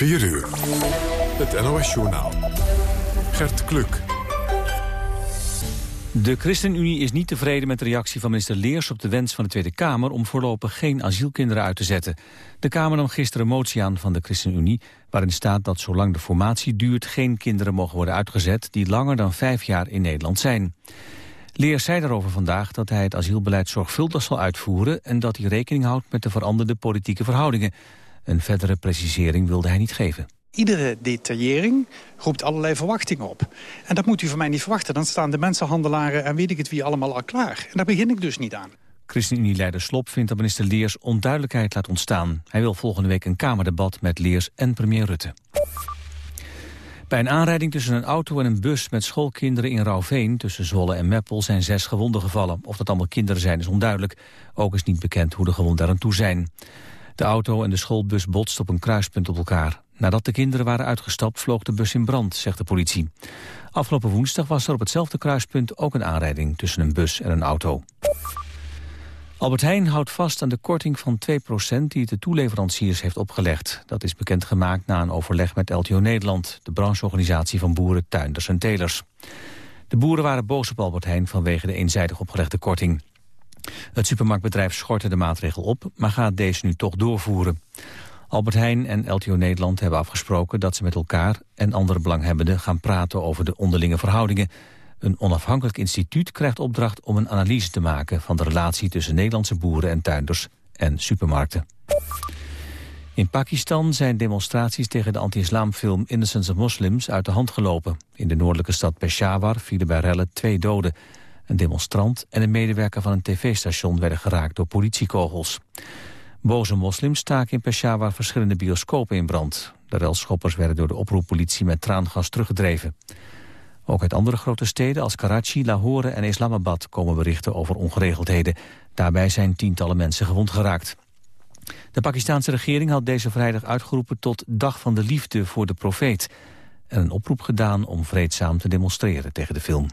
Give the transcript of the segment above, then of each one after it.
4 uur. Het NOS-journaal. Gert Kluk. De ChristenUnie is niet tevreden met de reactie van minister Leers op de wens van de Tweede Kamer om voorlopig geen asielkinderen uit te zetten. De Kamer nam gisteren een motie aan van de ChristenUnie waarin staat dat zolang de formatie duurt geen kinderen mogen worden uitgezet die langer dan vijf jaar in Nederland zijn. Leers zei daarover vandaag dat hij het asielbeleid zorgvuldig zal uitvoeren en dat hij rekening houdt met de veranderde politieke verhoudingen. Een verdere precisering wilde hij niet geven. Iedere detaillering roept allerlei verwachtingen op. En dat moet u van mij niet verwachten. Dan staan de mensenhandelaren en weet ik het wie allemaal al klaar. En daar begin ik dus niet aan. ChristenUnie-leider Slop vindt dat minister Leers onduidelijkheid laat ontstaan. Hij wil volgende week een Kamerdebat met Leers en premier Rutte. Bij een aanrijding tussen een auto en een bus met schoolkinderen in Rauwveen... tussen Zwolle en Meppel zijn zes gewonden gevallen. Of dat allemaal kinderen zijn is onduidelijk. Ook is niet bekend hoe de gewonden aan toe zijn. De auto en de schoolbus botsten op een kruispunt op elkaar. Nadat de kinderen waren uitgestapt vloog de bus in brand, zegt de politie. Afgelopen woensdag was er op hetzelfde kruispunt ook een aanrijding tussen een bus en een auto. Albert Heijn houdt vast aan de korting van 2% die het de toeleveranciers heeft opgelegd. Dat is bekendgemaakt na een overleg met LTO Nederland, de brancheorganisatie van boeren, tuinders en telers. De boeren waren boos op Albert Heijn vanwege de eenzijdig opgelegde korting. Het supermarktbedrijf schortte de maatregel op, maar gaat deze nu toch doorvoeren. Albert Heijn en LTO Nederland hebben afgesproken dat ze met elkaar en andere belanghebbenden gaan praten over de onderlinge verhoudingen. Een onafhankelijk instituut krijgt opdracht om een analyse te maken van de relatie tussen Nederlandse boeren en tuinders en supermarkten. In Pakistan zijn demonstraties tegen de anti-islamfilm Innocence of Muslims uit de hand gelopen. In de noordelijke stad Peshawar vielen bij rellen twee doden. Een demonstrant en een medewerker van een tv-station werden geraakt door politiekogels. Boze moslims staken in Peshawar verschillende bioscopen in brand. De relschoppers werden door de oproeppolitie met traangas teruggedreven. Ook uit andere grote steden als Karachi, Lahore en Islamabad komen berichten over ongeregeldheden. Daarbij zijn tientallen mensen gewond geraakt. De Pakistanse regering had deze vrijdag uitgeroepen tot Dag van de Liefde voor de Profeet. En een oproep gedaan om vreedzaam te demonstreren tegen de film.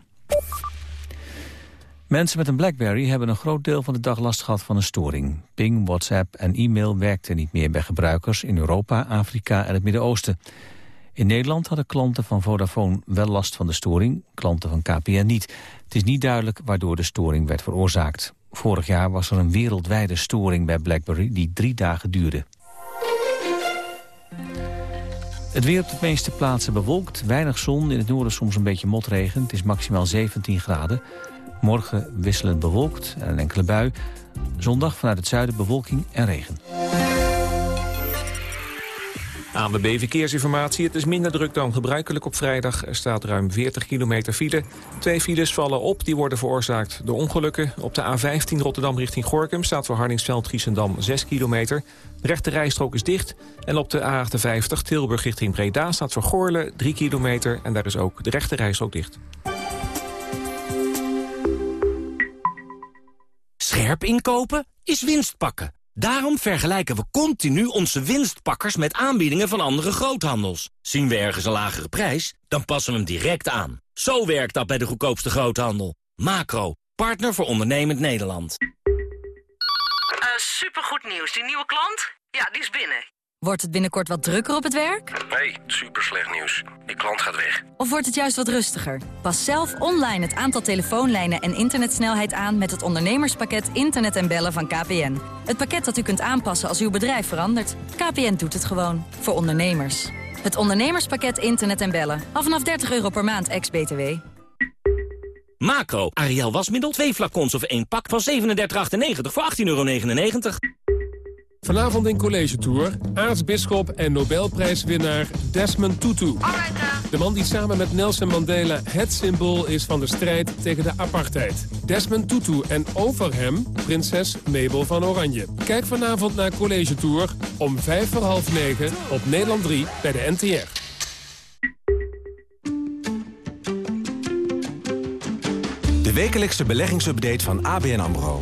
Mensen met een BlackBerry hebben een groot deel van de dag last gehad van een storing. Ping, WhatsApp en e-mail werkten niet meer bij gebruikers in Europa, Afrika en het Midden-Oosten. In Nederland hadden klanten van Vodafone wel last van de storing, klanten van KPN niet. Het is niet duidelijk waardoor de storing werd veroorzaakt. Vorig jaar was er een wereldwijde storing bij BlackBerry die drie dagen duurde. Het weer op de meeste plaatsen bewolkt, weinig zon, in het noorden soms een beetje motregen. Het is maximaal 17 graden. Morgen wisselend bewolkt en een enkele bui. Zondag vanuit het zuiden bewolking en regen. Aan de B-verkeersinformatie. Het is minder druk dan gebruikelijk op vrijdag. Er staat ruim 40 kilometer file. Twee files vallen op, die worden veroorzaakt door ongelukken. Op de A15 Rotterdam richting Gorkum staat voor Hardingsveld-Giessendam 6 kilometer. De rechte rijstrook is dicht. En op de A58 Tilburg richting Breda staat voor Goorle 3 kilometer. En daar is ook de rechte rijstrook dicht. Scherp inkopen is winst pakken. Daarom vergelijken we continu onze winstpakkers met aanbiedingen van andere groothandels. Zien we ergens een lagere prijs, dan passen we hem direct aan. Zo werkt dat bij de goedkoopste groothandel. Macro, partner voor ondernemend Nederland. Uh, supergoed nieuws. Die nieuwe klant? Ja, die is binnen. Wordt het binnenkort wat drukker op het werk? Nee, super slecht nieuws. Die klant gaat weg. Of wordt het juist wat rustiger? Pas zelf online het aantal telefoonlijnen en internetsnelheid aan... met het ondernemerspakket Internet en Bellen van KPN. Het pakket dat u kunt aanpassen als uw bedrijf verandert. KPN doet het gewoon. Voor ondernemers. Het ondernemerspakket Internet en Bellen. Af vanaf 30 euro per maand, ex-BTW. Macro, Ariel wasmiddel, 2 flacons of 1 pak van 37,98 voor 18,99 euro. Vanavond in College Tour, aartsbisschop en Nobelprijswinnaar Desmond Tutu. De man die samen met Nelson Mandela het symbool is van de strijd tegen de apartheid. Desmond Tutu en over hem prinses Mabel van Oranje. Kijk vanavond naar College Tour om vijf voor half negen op Nederland 3 bij de NTR. De wekelijkse beleggingsupdate van ABN AMRO.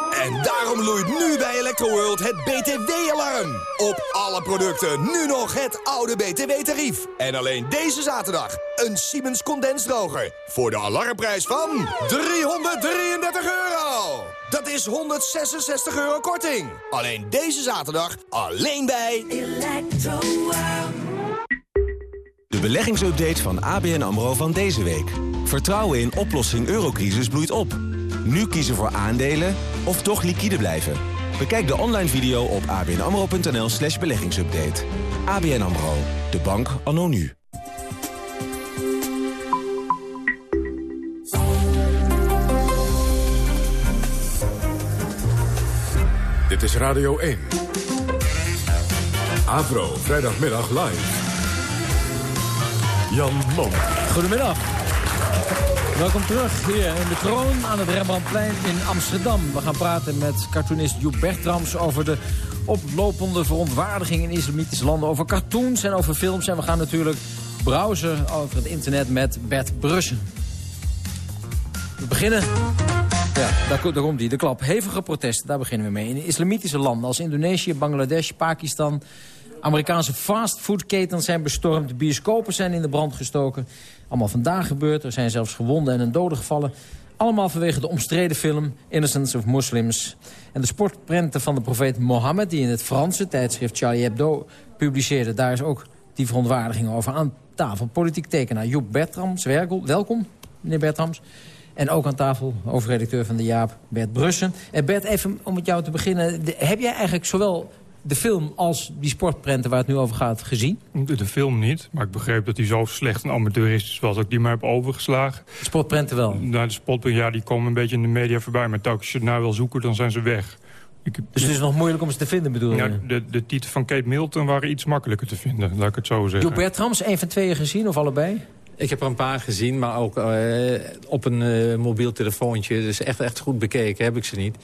En daarom loeit nu bij Electroworld het BTW-alarm. Op alle producten nu nog het oude BTW-tarief. En alleen deze zaterdag een Siemens condensdroger. Voor de alarmprijs van 333 euro. Dat is 166 euro korting. Alleen deze zaterdag, alleen bij Electroworld. De beleggingsupdate van ABN AMRO van deze week. Vertrouwen in oplossing eurocrisis bloeit op. Nu kiezen voor aandelen of toch liquide blijven. Bekijk de online video op abnamro.nl slash beleggingsupdate. ABN AMRO, de bank anno nu. Dit is Radio 1. Avro, vrijdagmiddag live. Jan Mom. Goedemiddag. Welkom terug hier in de kroon aan het Rembrandtplein in Amsterdam. We gaan praten met cartoonist Joep Bertrams over de oplopende verontwaardiging in islamitische landen. Over cartoons en over films. En we gaan natuurlijk browsen over het internet met Bert Brussen. We beginnen... Ja, daar, daar komt hij, de klap. Hevige protesten, daar beginnen we mee. In islamitische landen als Indonesië, Bangladesh, Pakistan... Amerikaanse fastfoodketens zijn bestormd. Bioscopen zijn in de brand gestoken. Allemaal vandaag gebeurd. Er zijn zelfs gewonden en een dode gevallen. Allemaal vanwege de omstreden film Innocence of Muslims. En de sportprenten van de profeet Mohammed... die in het Franse tijdschrift Charlie Hebdo publiceerde... daar is ook die verontwaardiging over aan tafel. Politiek tekenaar Joep Bertrams, welkom, meneer Bertrams. En ook aan tafel hoofdredacteur van de Jaap, Bert Brussen. En Bert, even om met jou te beginnen. heb jij eigenlijk zowel de film als die sportprenten waar het nu over gaat gezien? De, de film niet, maar ik begreep dat hij zo slecht en amateuristisch was... dat ik die maar heb overgeslagen. De sportprenten wel? Nou, de sportprenten, ja, die komen een beetje in de media voorbij. Maar telkens als je het nou wil zoeken, dan zijn ze weg. Ik, dus het is nog moeilijk om ze te vinden, bedoel je? Ja, de, de titel van Kate Milton waren iets makkelijker te vinden, laat ik het zo zeggen. Jo Bertrams, een van tweeën gezien of allebei? Ik heb er een paar gezien, maar ook uh, op een uh, mobiel telefoontje. Dus echt, echt goed bekeken heb ik ze niet.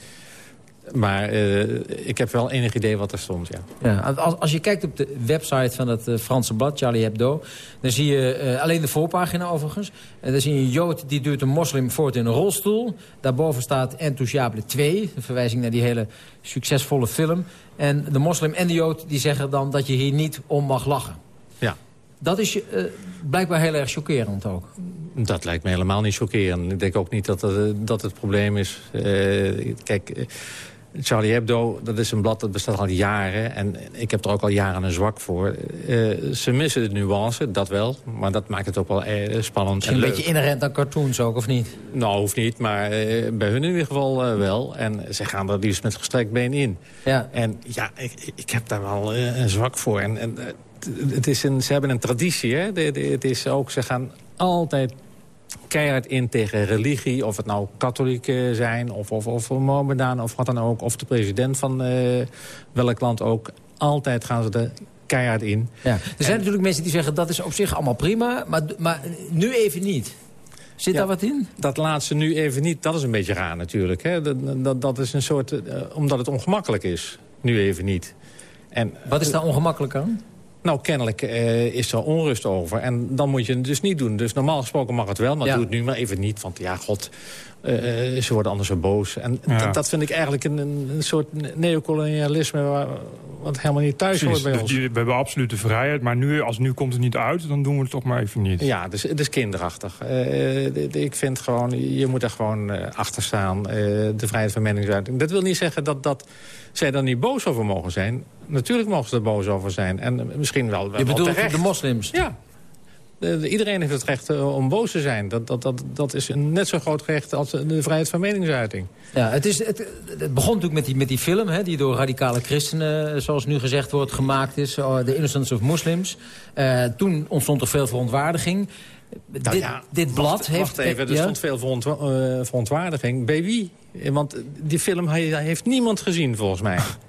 Maar uh, ik heb wel enig idee wat er stond, ja. ja als, als je kijkt op de website van het uh, Franse blad, Charlie Hebdo... dan zie je uh, alleen de voorpagina overigens. En dan zie je een Jood die duurt een moslim voort in een rolstoel. Daarboven staat Enthousiable 2, een verwijzing naar die hele succesvolle film. En de moslim en de Jood die zeggen dan dat je hier niet om mag lachen. Ja. Dat is blijkbaar heel erg chockerend ook. Dat lijkt me helemaal niet chockerend. Ik denk ook niet dat dat, dat het probleem is. kijk... Charlie Hebdo, dat is een blad dat bestaat al jaren. En ik heb er ook al jaren een zwak voor. Uh, ze missen de nuance, dat wel. Maar dat maakt het ook wel uh, spannend en een beetje inherent aan cartoons ook, of niet? Nou, hoeft niet, maar uh, bij hun in ieder geval wel. En ze gaan er liefst met gestrekt been in. Ja. En ja, ik, ik heb daar wel een zwak voor. En, en het is een, ze hebben een traditie, hè. Het is ook, ze gaan altijd keihard in tegen religie. Of het nou katholieken zijn of, of, of of wat dan ook. Of de president van uh, welk land ook. Altijd gaan ze er keihard in. Ja. Er zijn natuurlijk mensen die zeggen dat is op zich allemaal prima. Maar, maar nu even niet. Zit daar wat in? Dat laatste nu even niet, dat is een beetje raar natuurlijk. Hè? Dat, dat, dat is een soort, uh, omdat het ongemakkelijk is. Nu even niet. En, wat is daar ongemakkelijk aan? Nou, kennelijk uh, is er onrust over. En dan moet je het dus niet doen. Dus normaal gesproken mag het wel, maar doe het nu maar even niet. Want ja, god, uh, ze worden anders zo boos. En ja. dat vind ik eigenlijk een, een soort neocolonialisme... Waar, wat helemaal niet thuis Precies, hoort bij ons. Dus we hebben absolute vrijheid, maar nu, als nu komt het niet uit... dan doen we het toch maar even niet. Ja, dus het is kinderachtig. Uh, ik vind gewoon, je moet er gewoon achter staan. de vrijheid van meningsuiting. Dat wil niet zeggen dat, dat zij er niet boos over mogen zijn. Natuurlijk mogen ze er boos over zijn. En misschien wel, wel Je bedoelt terecht. de moslims? Ja. De, iedereen heeft het recht uh, om boos te zijn. Dat, dat, dat, dat is een net zo groot recht als de vrijheid van meningsuiting. Ja, het, is, het, het begon natuurlijk met die, met die film... Hè, die door radicale christenen, zoals nu gezegd wordt, gemaakt is. The Innocence of Muslims. Uh, toen ontstond er veel verontwaardiging. Nou, dit, ja, dit blad wacht, heeft... Wacht even, er ja? stond veel verontwa uh, verontwaardiging. Bij wie? Want die film heeft niemand gezien, volgens mij.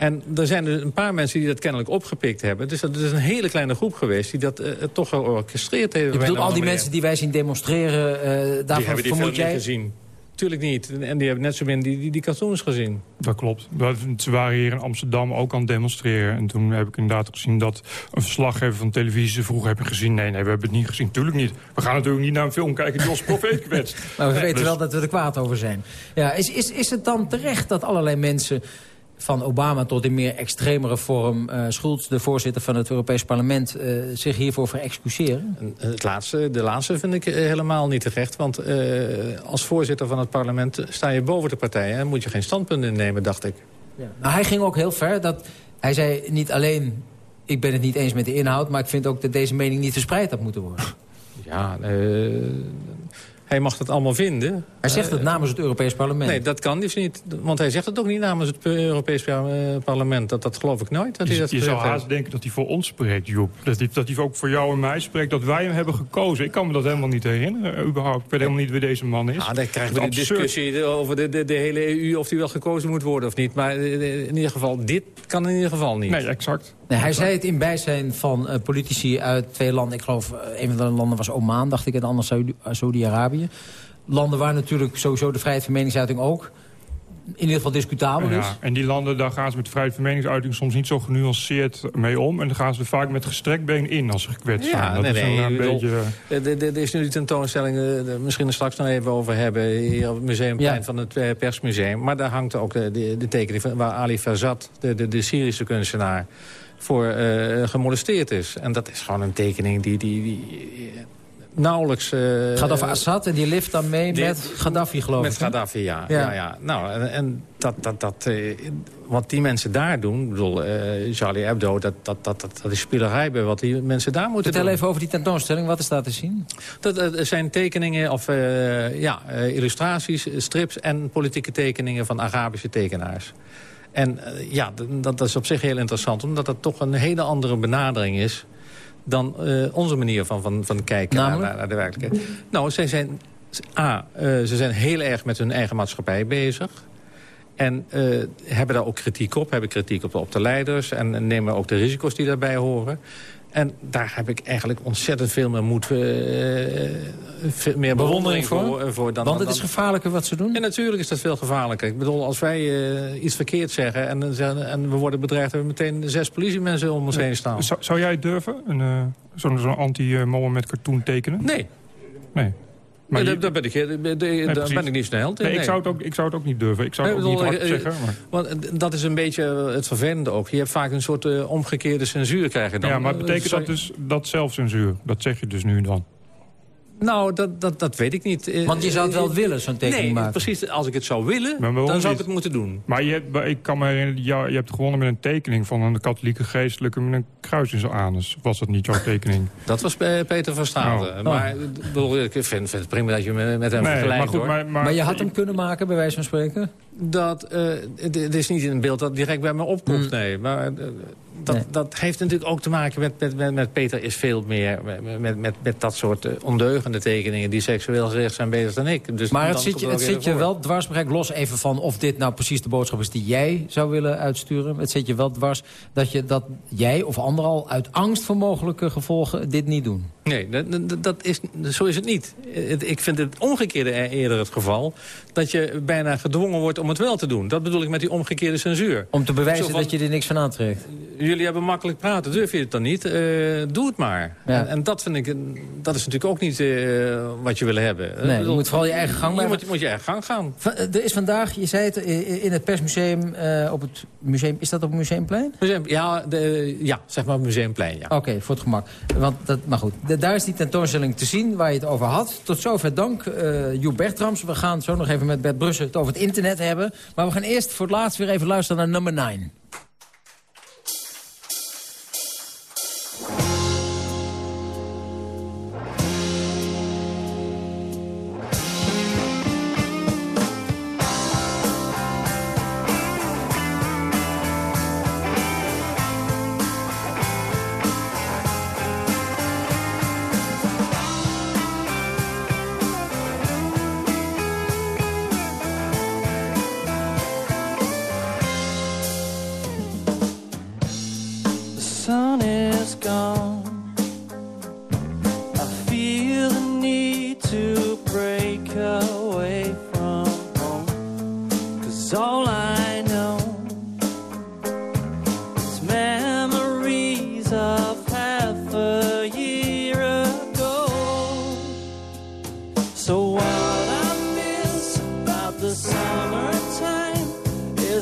En er zijn er een paar mensen die dat kennelijk opgepikt hebben. Dus dat is een hele kleine groep geweest die dat uh, toch georchestreerd heeft. Je bedoelt al die mensen die wij zien demonstreren, uh, daarvan die hebben die vermoed jij... niet gezien. tuurlijk niet. En die hebben net zo min die, die, die cartoons gezien. Dat klopt. Dat- Ze waren hier in Amsterdam ook aan het demonstreren. En toen heb ik inderdaad gezien dat een verslaggever van televisie... ze vroeg, heb je gezien? Nee, nee, we hebben het niet gezien. Tuurlijk niet. We gaan natuurlijk niet naar een film kijken die ons profeet kwetst. Maar we Nee, weten dus- wel dat we er kwaad over zijn. Ja, is, is, is het dan terecht dat allerlei mensen van Obama tot in meer extremere vorm... eh Schulz, de voorzitter van het Europees Parlement, eh, zich hiervoor verexcuseren? Het laatste, de laatste vind ik eh, helemaal niet terecht. Want eh, als voorzitter van het parlement sta je boven de partijen... en moet je geen standpunt innemen, dacht ik. Nou, hij ging ook heel ver. Dat, hij zei niet alleen, ik ben het niet eens met de inhoud... maar ik vind ook dat deze mening niet verspreid had moeten worden. Ja, eh, hij mag dat allemaal vinden. Hij zegt het Eh, namens het Europees Parlement. Nee, dat kan dus niet. Want hij zegt het ook niet namens het Europees eh, parlement. Dat, dat geloof ik nooit. Dat hij dat je zou heeft. haast denken dat hij voor ons spreekt, Joep. Dat hij, dat hij ook voor jou en mij spreekt, dat wij hem hebben gekozen. Ik kan me dat helemaal niet herinneren, überhaupt. Ik weet helemaal niet wie deze man is. Ah, dan krijgen we de discussie over de, de, de hele EU... of die wel gekozen moet worden of niet. Maar eh, in ieder geval, dit kan in ieder geval niet. Nee, exact. Nee, hij zei het in bijzijn van eh, politici uit twee landen. Ik geloof, eh, een van de landen was Oman, dacht ik, en de ander Saudi- eh, Saudi-Arabië. Landen waar natuurlijk sowieso de vrijheid van meningsuiting ook in ieder geval discutabel is. Ja, en die landen, daar gaan ze met vrijheid van meningsuiting soms niet zo genuanceerd mee om. En dan gaan ze er vaak met gestrekt been in als ze gekwetst zijn. Ja, dat nee, is nee. een, beetje... Er is nu die tentoonstelling, misschien er straks nog even over hebben... hier op het museumplein Ja. van het persmuseum. Maar daar hangt ook de, de, de tekening van waar Ali Fazat, de, de, de Syrische kunstenaar... voor eh, gemolesteerd is. En dat is gewoon een tekening die... die, die eh, nauwelijks... eh, Het gaat over Assad en die lift dan mee met Gaddafi, geloof Met ik. hè? Gaddafi, ja. Ja. ja. ja, Nou, en, en dat, dat, dat, eh, wat die mensen daar doen... Ik bedoel, eh, Charlie Hebdo, dat, dat, dat, dat, dat is spielerij bij wat die mensen daar moeten Vertel doen. even over die tentoonstelling. Wat is daar te zien? Dat eh, zijn tekeningen of eh, ja, eh, illustraties, eh, strips en politieke tekeningen van Arabische tekenaars. En eh, ja, dat, dat is op zich heel interessant, omdat dat toch een hele andere benadering is dan eh, onze manier van, van, van kijken naar, de werkelijkheid. Nou, zij zijn, A, eh, ze zijn heel erg met hun eigen maatschappij bezig. En hebben daar ook kritiek op. Hebben kritiek op, op de leiders. En nemen ook de risico's die daarbij horen. En daar heb ik eigenlijk ontzettend veel meer moed... eh, veel meer bewondering voor. eh, voor dan, Want dan, het is gevaarlijker wat ze doen. en natuurlijk is dat veel gevaarlijker. Ik bedoel, als wij eh, iets verkeerd zeggen en, en we worden bedreigd... hebben we meteen zes politiemensen om ons heen staan. Zou, zou jij durven een, eh, zo'n zo'n anti-Mohammed cartoon tekenen? Nee. Nee. Maar je- daar, ben ik, daar ben- ik niet snel. Nee, ik, zou het ook, ik zou het ook niet durven. Ik zou het ook niet hard eh, zeggen. Maar... Want eh, dat is een beetje het vervelende ook. Je hebt vaak een soort eh, omgekeerde censuur krijgen dan. ja, maar Eh, betekent dat dus dat zelfcensuur? Dat zeg je dus nu dan? Nou, dat, dat, dat weet ik niet. Eh, Want je zou het wel eh, willen, zo'n tekening nee, maken. precies. Als ik het zou willen, dan zou ik het moeten doen. Maar je hebt, ik kan me herinneren, ja, je hebt gewonnen met een tekening van een katholieke geestelijke met een kruis in zijn anus. Was dat niet jouw tekening? Dat was eh, Peter van Staten. Oh. Maar ik bedoel, ik vind, vind het prima dat je me met hem Nee, vergelijkt. maar goed, hoor. maar, maar, Maar je had hem kunnen maken, bij wijze van spreken? Dat, eh, het, het is niet een beeld dat direct bij me opkomt, nee. Maar eh, dat, Nee. dat heeft natuurlijk ook te maken met, met, met, met Peter is veel meer... met, met, met, met dat soort eh, ondeugende tekeningen die seksueel gericht zijn bezig dan ik. Dus Maar het zit je, het zit je wel dwars, begrijp ik, los even van of dit nou precies de boodschap is die jij zou willen uitsturen. Het zit je wel dwars dat, je, dat jij of anderen al uit angst voor mogelijke gevolgen dit niet doen. Nee, dat, dat- is, zo is het niet. Ik vind het omgekeerde e- eerder het geval... dat je bijna gedwongen wordt om het wel te doen. Dat bedoel ik met die omgekeerde censuur. Om te bewijzen van- dat je er niks van aantrekt. Jullie hebben makkelijk praten, durf je het dan niet? Eh, doe het maar. Ja. En, en dat vind ik, dat is natuurlijk ook niet eh, wat je wil hebben. Nee, je moet vooral je eigen gang Je blijven. moet, moet je eigen gang gaan. Eh, Er is vandaag, je zei het, in het persmuseum, op het museum, is dat op het Museumplein? Museum, ja, de, ja, zeg maar Museumplein, ja. Oké, voor het gemak. Want dat, maar goed, daar is die tentoonstelling te zien waar je het over had. Tot zover dank, eh Joep Bertrams. We gaan zo nog even met Bert Brussen het over het internet hebben. Maar we gaan eerst voor het laatst weer even luisteren naar nummer 9.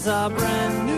Is our brand new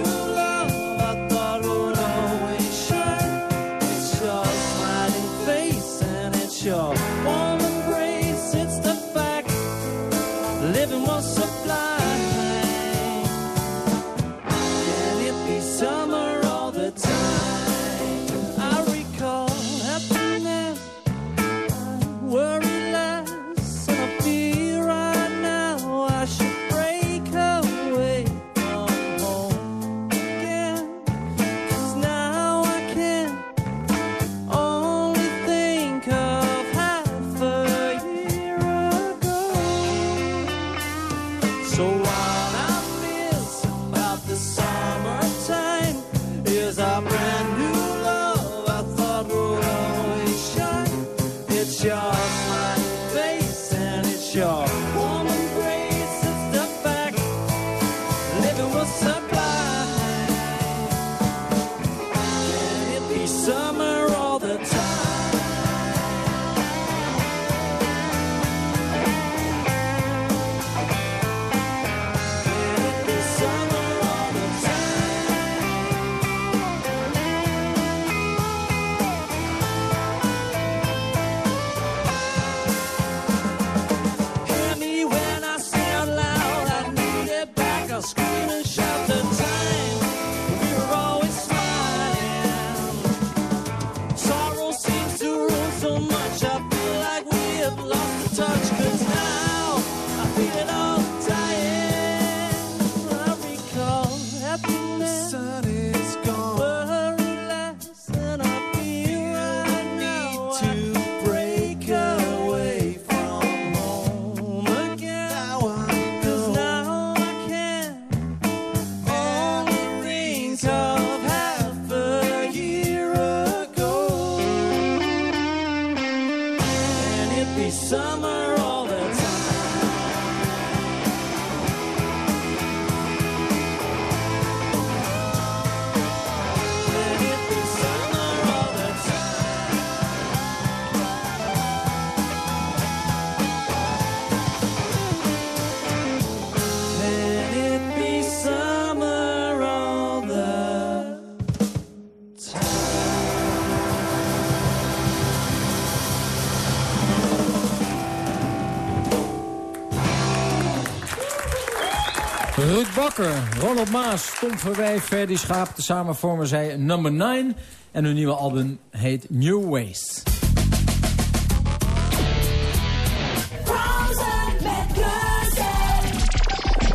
Bakker, Ronald Maas, Tom Verwij, Ferdy Schaap. Samen vormen zij Number 9. En hun nieuwe album heet New Ways.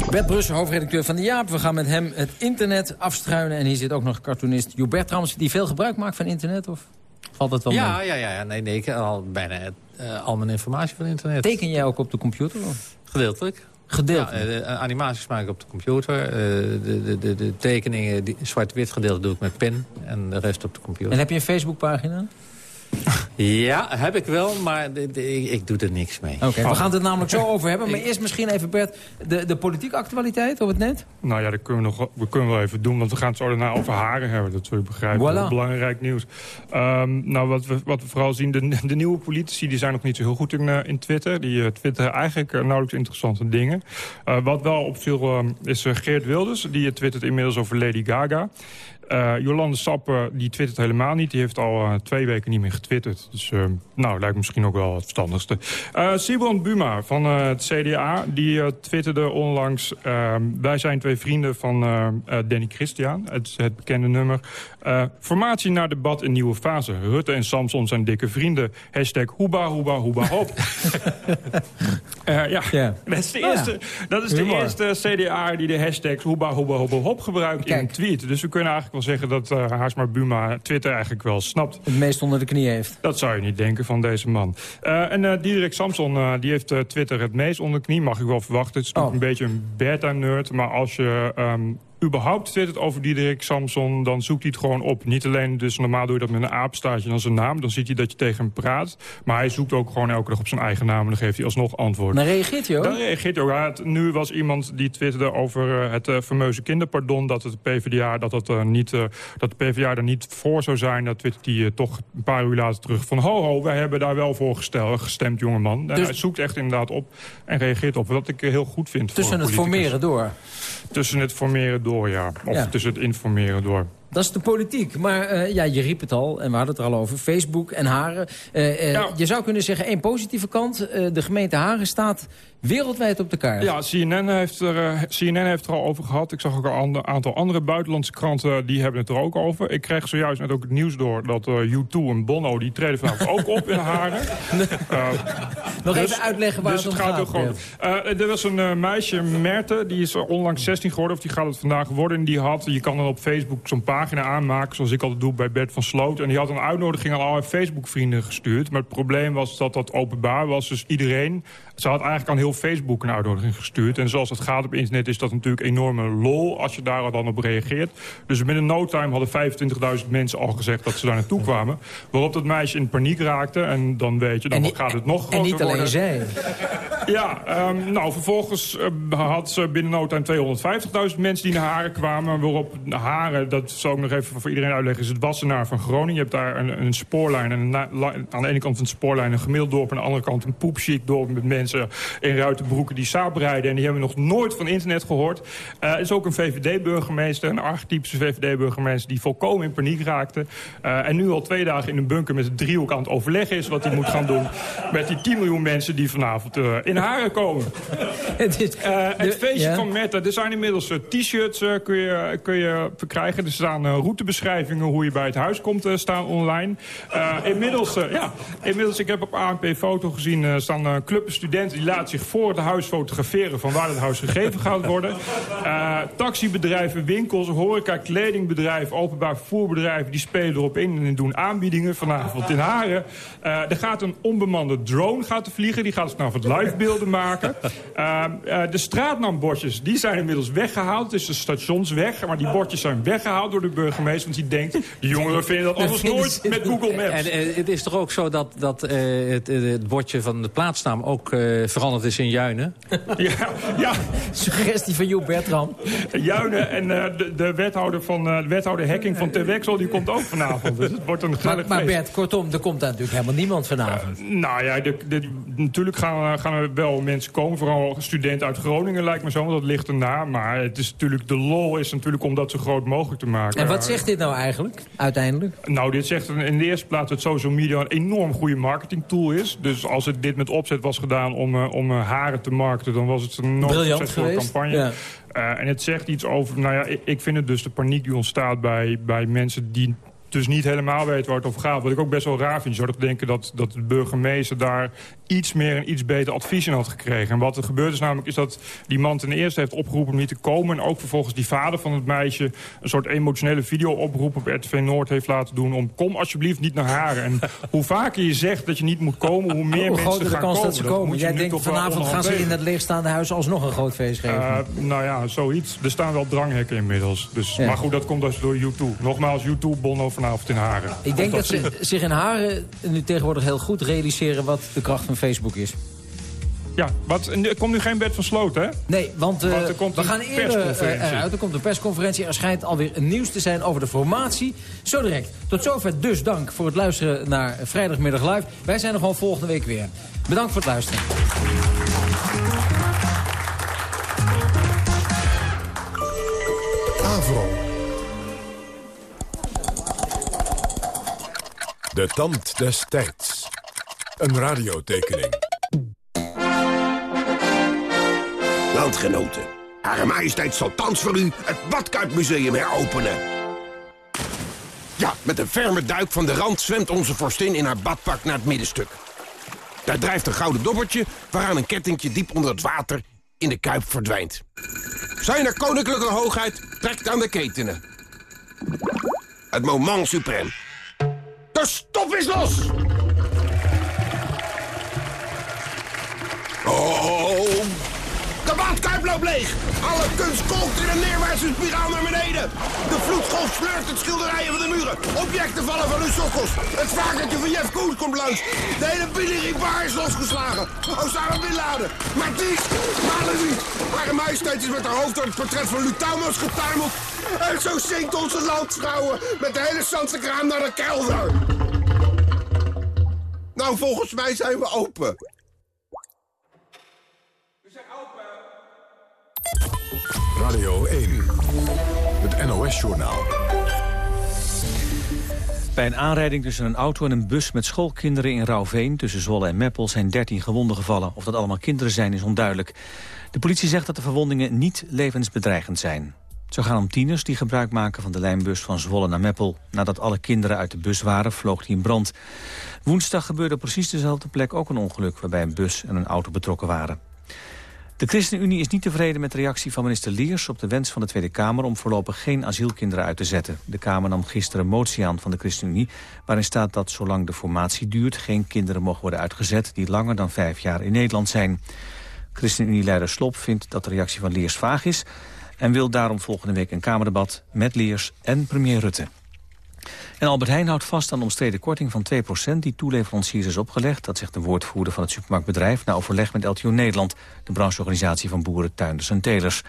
Bert Brussen, hoofdredacteur van de Jaap. We gaan met hem het internet afstruinen. En hier zit ook nog cartoonist Joep Bertrams... die veel gebruik maakt van internet, of valt dat wel Ja, mee? ja, ja, nee, nee, ik heb al bijna eh, al mijn informatie van internet. Teken jij ook op de computer? Of? Gedeeltelijk. Gedeeltelijk? Ja, eh, animaties maak ik op de computer. Eh, de, de, de, de tekeningen, die zwart-wit gedeelte doe ik met pen. En de rest op de computer. En heb je een Facebookpagina? Ja, heb ik wel, maar de- de- ik, ik doe er niks mee. Oké, we gaan het er namelijk zo over hebben. Maar eerst misschien even, Bert, de, de politieke actualiteit op het net. Nou ja, dat kunnen we, nog, we kunnen wel even doen, want we gaan het zo daarna over haren hebben. Dat zul je begrijpen. Voilà. Dat is Belangrijk nieuws. Ehm, nou, wat we, wat we vooral zien, de, de nieuwe politici die zijn nog niet zo heel goed in, eh, in Twitter. Die eh, twitteren eigenlijk eh, nauwelijks interessante dingen. Eh, wat wel opviel ehm, is Geert Wilders. Die twittert inmiddels over Lady Gaga. Eh, Jolande Sap die twittert helemaal niet. Die heeft al eh, twee weken niet meer getwitterd. Dus eh, nou, lijkt misschien ook wel het verstandigste. Eh Sibon Buma van het CDA, die twitterde onlangs... eh, wij zijn twee vrienden van Danny Christian, het, het bekende nummer. Formatie naar debat in nieuwe fase. Rutte en Samson zijn dikke vrienden. Hashtag hoeba, hoeba, hoeba, hop. Ja, dat is de Oh ja. eerste, dat is de Humor. eerste CDA die de hashtags hoeba, hoeba, hoeba, hop gebruikt in een tweet. Dus we kunnen eigenlijk wel zeggen dat eh Haarsma Buma Twitter eigenlijk wel snapt. Het meest onder de knie heeft. Dat zou je niet denken van deze man. Eh, en eh Diederik Samson die heeft Twitter het meest onder de knie. Mag ik wel verwachten. Het is Oh. natuurlijk een beetje een beta-nerd. Maar als je ehm, überhaupt twittert over Diederik Samson... dan zoekt hij het gewoon op. Niet alleen, dus normaal doe je dat met een apenstaartje dan zijn naam. Dan ziet hij dat je tegen hem praat. Maar hij zoekt ook gewoon elke dag op zijn eigen naam... en dan geeft hij alsnog antwoord. Dan reageert hij ook? Dan reageert hij ook. Ja, het- nu was iemand die twitterde over eh, het eh, fameuze kinderpardon... dat het PvdA, dat het, eh, niet, dat de PvdA er niet voor zou zijn. Dat twittert hij toch een paar uur later terug van... ho, ho, wij hebben daar wel voor gestel, gestemd, jongeman. En Dus- hij zoekt echt inderdaad op en reageert op. Wat ik heel goed vind Tussen voor het formeren door. Tussen het formeren door, ja. Of Ja. tussen het informeren door. Dat is de politiek. Maar eh, ja, je riep het al, en we hadden het er al over. Facebook en Haren. Eh, eh, Je zou kunnen zeggen, één positieve kant. de gemeente Haren staat wereldwijd op de kaart. Ja, CNN heeft, er, eh, CNN heeft er al over gehad. Ik zag ook een aantal andere buitenlandse kranten die hebben het er ook over. Ik kreeg zojuist net ook het nieuws door dat eh, U2 en Bono... die treden vanavond ook op in Haren. Eh, Nog dus- even uitleggen waar dus het om gaat. gaat, ook gewoon, Eh, er was een eh, meisje, Merte, die is eh, onlangs 16 geworden... of die gaat het vandaag worden. En die had, je kan dan op Facebook zo'n pagina aanmaken... zoals ik altijd doe bij Bert van Sloot. En die had een uitnodiging aan alle Facebook-vrienden gestuurd. Maar het probleem was dat dat openbaar was. Dus iedereen... Ze had eigenlijk aan heel Facebook een uitnodiging gestuurd. En zoals het gaat op internet is dat natuurlijk enorme lol... als je daar dan op reageert. Dus binnen no time hadden 25.000 mensen al gezegd dat ze daar naartoe kwamen. Waarop dat meisje in paniek raakte. En dan weet je, dan niet- gaat het nog groter En niet alleen worden. zij. Ja, ehm, nou, vervolgens eh, had ze binnen no time 250.000 mensen die naar Haren kwamen. Waarop Haren, dat zal ik nog even voor iedereen uitleggen... is het Wassenaar van Groningen. Je hebt daar een, een spoorlijn. En een aan de ene kant van het spoorlijn een gemiddeld dorp... en aan de andere kant een poepchic dorp met mensen in ruitenbroeken die saap rijden. En die hebben nog nooit van internet gehoord. Eh, Er is ook een VVD-burgemeester, een archetypische VVD-burgemeester... die volkomen in paniek raakte. Eh, en nu al twee dagen in een bunker met het driehoek aan het overleggen is... wat hij moet gaan doen met die 10 miljoen mensen die vanavond eh, in Haren komen. Eh, het feestje van Meta, er zijn inmiddels t-shirts kun, je, kun je verkrijgen. Er staan routebeschrijvingen hoe je bij het huis komt staan online. Inmiddels, ja, inmiddels, ik heb op ANP Foto gezien, staan eh clubs studenten die laten zich voor het huis fotograferen van waar het huis gegeven gaat worden. Eh, taxibedrijven, winkels, horeca, kledingbedrijven, openbaar vervoerbedrijven, die spelen erop in en doen aanbiedingen vanavond in Haren. Eh, er gaat een onbemande drone gaat vliegen, die gaat vanavond live beelden maken. Eh, de straatnaambordjes, die zijn inmiddels weggehaald. Het is de stationsweg, maar die bordjes zijn weggehaald door de burgemeester. Want die denkt, de jongeren vinden dat anders nooit met Google Maps. En het is toch ook zo dat, dat het, het bordje van de plaatsnaam ook veranderd is in Juinen? Ja, ja. Suggestie van Joep Bertram. Juinen en eh, de, de wethouder van eh, de wethouder Hekking van Terwexel, die komt ook vanavond. Dus het wordt een Maar, gezellig maar feest. Bert, kortom, er komt daar natuurlijk helemaal niemand vanavond. Nou ja, de, de- natuurlijk gaan, er- gaan er wel mensen komen. Vooral studenten uit Groningen lijkt me zo, want dat ligt erna. Maar het is natuurlijk, de lol is natuurlijk om dat zo groot mogelijk te maken. En wat zegt dit nou eigenlijk, uiteindelijk? Nou, dit zegt in de eerste plaats dat social media een enorm goede marketingtool is. Dus als het dit met opzet was gedaan om, eh, om eh, haren te markten... dan was het een Briljant succesvolle campagne. ja. Eh, en het zegt iets over... Nou ja, ik, ik vind het dus de paniek die ontstaat bij, bij mensen die dus niet helemaal weten waar het over gaat. Wat ik ook best wel raar vind. Je zou toch denken dat, dat de burgemeester daar iets meer en iets beter advies in had gekregen. En wat er gebeurd is namelijk is dat die man ten eerste heeft opgeroepen om niet te komen. En ook vervolgens die vader van het meisje een soort emotionele video-oproep op RTV Noord heeft laten doen. Om kom alsjeblieft niet naar Haren. En hoe vaker je zegt dat je niet moet komen, hoe meer mensen de gaan kans komen. dat ze Dat komen? Jij denkt vanavond gaan ze in het leegstaande huis alsnog een groot feest geven. eh, nou ja, zoiets. Er staan wel dranghekken inmiddels. Dus, Ja. Maar goed, dat komt dus door YouTube. Nogmaals, YouTube, Bono vanavond in Haren. Ik denk dat ze zich in Haren nu tegenwoordig heel goed realiseren wat de kracht van Facebook is. Ja, wat, er komt nu geen bed van sloot, hè? Nee, want, eh, Want er komt we gaan eerder persconferentie. eh, eruit. Er komt een persconferentie. Er schijnt alweer nieuws te zijn over de formatie. Zo direct. Tot zover dus dank voor het luisteren naar Vrijdagmiddag Live. Wij zijn er gewoon volgende week weer. Bedankt voor het luisteren. De tand des tijds. Een radiotekening. Landgenoten, Hare Majesteit zal thans voor u het Badkuipmuseum heropenen. Ja, met een ferme duik van de rand zwemt onze vorstin in haar badpak naar het middenstuk. Daar drijft een gouden dobbertje waaraan een kettingje diep onder het water in de kuip verdwijnt. Zijn er koninklijke hoogheid trekt aan de ketenen. Het moment suprême. De stop is los! Oh, de badkuip loopt leeg! Alle kunst kolkt in een neerwaartse spiraal naar beneden. De vloedgolf sleurt het schilderijen van de muren. Objecten vallen van hun sokkels. Het vakertje van Jeff Koens komt langs. De hele Billy is losgeslagen. Osama Bin Laden. Marties. Hare majesteit is met haar hoofd door het portret van Lutamos getuimeld. En zo zinkt onze landvrouwen met de hele Sanse kraam naar de kelder. Nou, volgens mij zijn we open. Radio 1. Het NOS-journaal. Bij een aanrijding tussen een auto en een bus met schoolkinderen in Rauwveen... tussen Zwolle en Meppel zijn 13 gewonden gevallen. Of dat allemaal kinderen zijn is onduidelijk. De politie zegt dat de verwondingen niet levensbedreigend zijn. Zou gaan om tieners die gebruik maken van de lijnbus van Zwolle naar Meppel. Nadat alle kinderen uit de bus waren, vloog die in brand. Woensdag gebeurde op precies dezelfde plek ook een ongeluk... waarbij een bus en een auto betrokken waren. De ChristenUnie is niet tevreden met de reactie van minister Liers... op de wens van de Tweede Kamer om voorlopig geen asielkinderen uit te zetten. De Kamer nam gisteren een motie aan van de ChristenUnie... waarin staat dat zolang de formatie duurt... geen kinderen mogen worden uitgezet die langer dan vijf jaar in Nederland zijn. ChristenUnie-leider Slop vindt dat de reactie van Liers vaag is... en wil daarom volgende week een Kamerdebat met Liers en premier Rutte. En Albert Heijn houdt vast aan de omstreden korting van 2% die toeleveranciers is opgelegd. Dat zegt de woordvoerder van het supermarktbedrijf na overleg met LTO Nederland, de brancheorganisatie van boeren, tuinders en telers.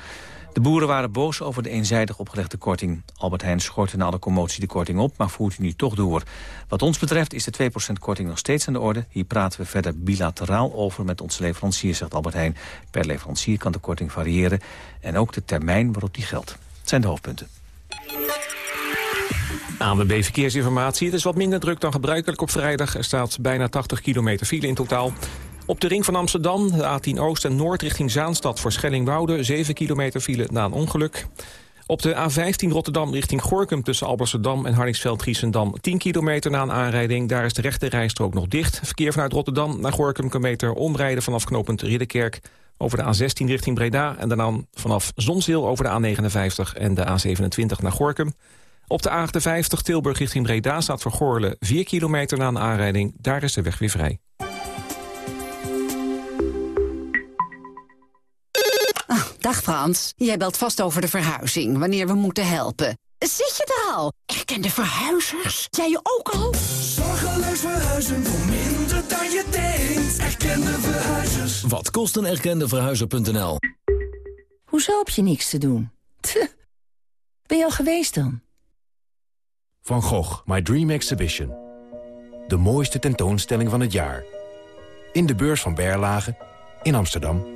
De boeren waren boos over de eenzijdig opgelegde korting. Albert Heijn schortte na de commotie de korting op, maar voert die nu toch door. Wat ons betreft is de 2% korting nog steeds aan de orde. Hier praten we verder bilateraal over met onze leveranciers, zegt Albert Heijn. Per leverancier kan de korting variëren en ook de termijn waarop die geldt. Het zijn de hoofdpunten. ANWB Verkeersinformatie. Het is wat minder druk dan gebruikelijk op vrijdag. Er staat bijna 80 kilometer file in totaal. Op de ring van Amsterdam, de A10 Oost en Noord richting Zaanstad... voor Schellingwoude, 7 kilometer file na een ongeluk. Op de A15 Rotterdam richting Gorkum tussen Alblasserdam en Hardingsveld-Giessendam... 10 kilometer na een aanrijding, daar is de rechte rijstrook nog dicht. Verkeer vanuit Rotterdam naar Gorkum kan meter omrijden vanaf knooppunt Ridderkerk... over de A16 richting Breda en daarna vanaf Zonzeel over de A59 en de A27 naar Gorkum... Op de A58 Tilburg richting Breda staat voor Goorle 4 kilometer na een aanrijding. Daar is de weg weer vrij. Dag Frans, jij belt vast over de verhuizing, wanneer we moeten helpen. Zit je er al? Erkende verhuizers? Jij je ook al? Zorgeloos verhuizen voor minder dan je denkt. Erkende verhuizers. Wat kost een erkende verhuizer.nl? Hoezo heb je niks te doen? Tch. Ben je al geweest dan? Van Gogh, My Dream Exhibition. De mooiste tentoonstelling van het jaar. In de beurs van Berlage in Amsterdam.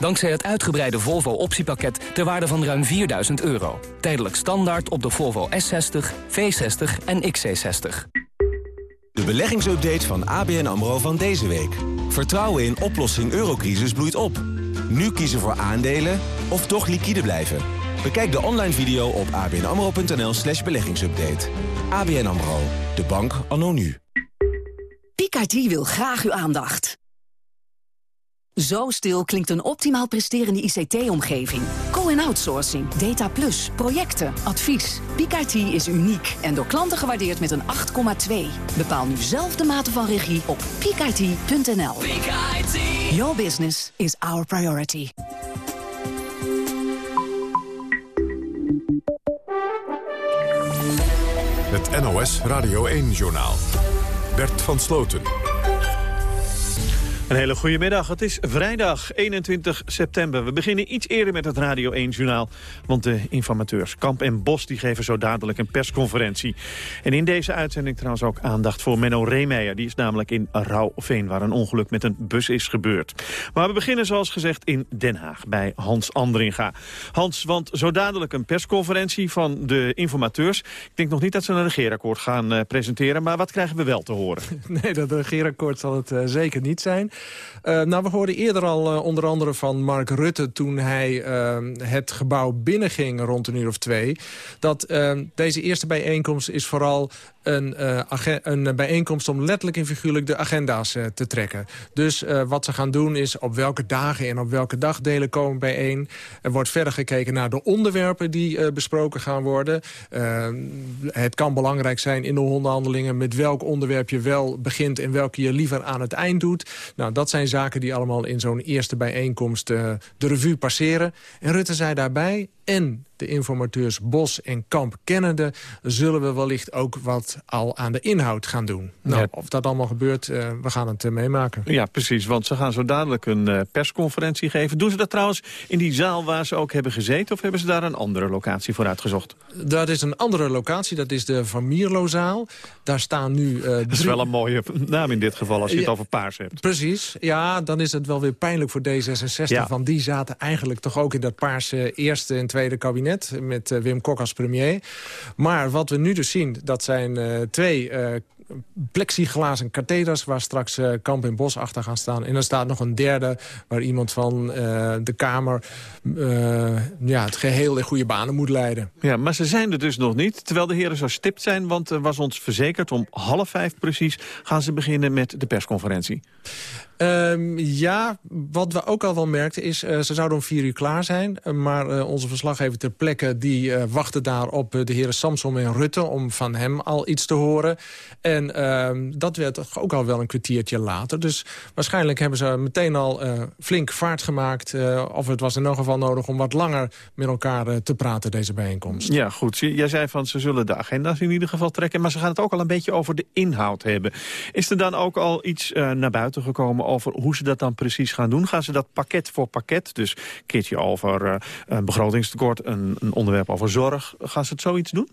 Dankzij het uitgebreide Volvo optiepakket ter waarde van ruim 4000 euro. Tijdelijk standaard op de Volvo S60, V60 en XC60. De beleggingsupdate van ABN AMRO van deze week. Vertrouwen in oplossing eurocrisis bloeit op. Nu kiezen voor aandelen of toch liquide blijven. Bekijk de online video op abnamro.nl slash beleggingsupdate. ABN AMRO, de bank anno nu. Picardie wil graag uw aandacht. Zo stil klinkt een optimaal presterende ICT-omgeving. Co- outsourcing, data plus, projecten, advies. PIC-IT is uniek en door klanten gewaardeerd met een 8,2. Bepaal nu zelf de mate van regie op peakit.nl. Your business is our priority. Het NOS Radio 1-journaal. Bert van Sloten. Een hele goede middag. Het is vrijdag 21 september. We beginnen iets eerder met het Radio 1-journaal. Want de informateurs Kamp en Bos die geven zo dadelijk een persconferentie. En in deze uitzending trouwens ook aandacht voor Menno Reemeijer. Die is namelijk in Rauwveen, waar een ongeluk met een bus is gebeurd. Maar we beginnen zoals gezegd in Den Haag, bij Hans Andringa. Hans, want zo dadelijk een persconferentie van de informateurs. Ik denk nog niet dat ze een regeerakkoord gaan eh, presenteren. Maar wat krijgen we wel te horen? Nee, dat regeerakkoord zal het eh, zeker niet zijn. Uh, nou, we hoorden eerder al uh, onder andere van Mark Rutte... toen hij uh, het gebouw binnenging rond een uur of twee... dat deze eerste bijeenkomst is vooral een, een bijeenkomst... om letterlijk en figuurlijk de agenda's te trekken. Dus wat ze gaan doen is op welke dagen en op welke dagdelen komen bijeen. Er wordt verder gekeken naar de onderwerpen die besproken gaan worden. het kan belangrijk zijn in de onderhandelingen... met welk onderwerp je wel begint en welke je liever aan het eind doet. Nou, dat zijn zaken die allemaal in zo'n eerste bijeenkomst uh, de revue passeren. En Rutte zei daarbij, en de informateurs Bos en Kamp kennende... zullen we wellicht ook wat al aan de inhoud gaan doen. Nou, Ja. of dat allemaal gebeurt, uh, we gaan het uh, meemaken. Ja, precies, want ze gaan zo dadelijk een uh, persconferentie geven. Doen ze dat trouwens in die zaal waar ze ook hebben gezeten... of hebben ze daar een andere locatie voor uitgezocht? Dat is een andere locatie, dat is de Van Mierlo-zaal. Daar staan nu... Dat is wel een mooie naam in dit geval als je het over paars hebt. Precies, ja, dan is het wel weer pijnlijk voor D66. Ja. Want die zaten eigenlijk toch ook in dat paarse eerste en tweede kabinet... met eh, Wim Kok als premier. Maar wat we nu dus zien, dat zijn eh, twee... eh plexiglazen katheders waar straks Kamp en Bos achter gaan staan. En er staat nog een derde waar iemand van de Kamer ja, het geheel in goede banen moet leiden. Ja, maar ze zijn er dus nog niet, terwijl de heren zo stipt zijn... want er was ons verzekerd om half vijf precies gaan ze beginnen met de persconferentie. Ehm, ja, wat we ook al wel merkten is... eh, ze zouden om vier uur klaar zijn. eh, maar eh, onze verslaggever ter plekke... die wachtte daar op de heren Samson en Rutte... om van hem al iets te horen. En ehm, dat werd ook al wel een kwartiertje later. Dus waarschijnlijk hebben ze meteen al flink vaart gemaakt. of het was in elk geval nodig om wat langer met elkaar te praten, deze bijeenkomst. Ja, goed. Jij zei van ze zullen de agenda's in ieder geval trekken... maar ze gaan het ook al een beetje over de inhoud hebben. Is er dan ook al iets naar buiten gekomen over hoe ze dat dan precies gaan doen? Gaan ze dat pakket voor pakket, dus een keertje over eh, een begrotingstekort... Een, een onderwerp over zorg, gaan ze het zoiets doen?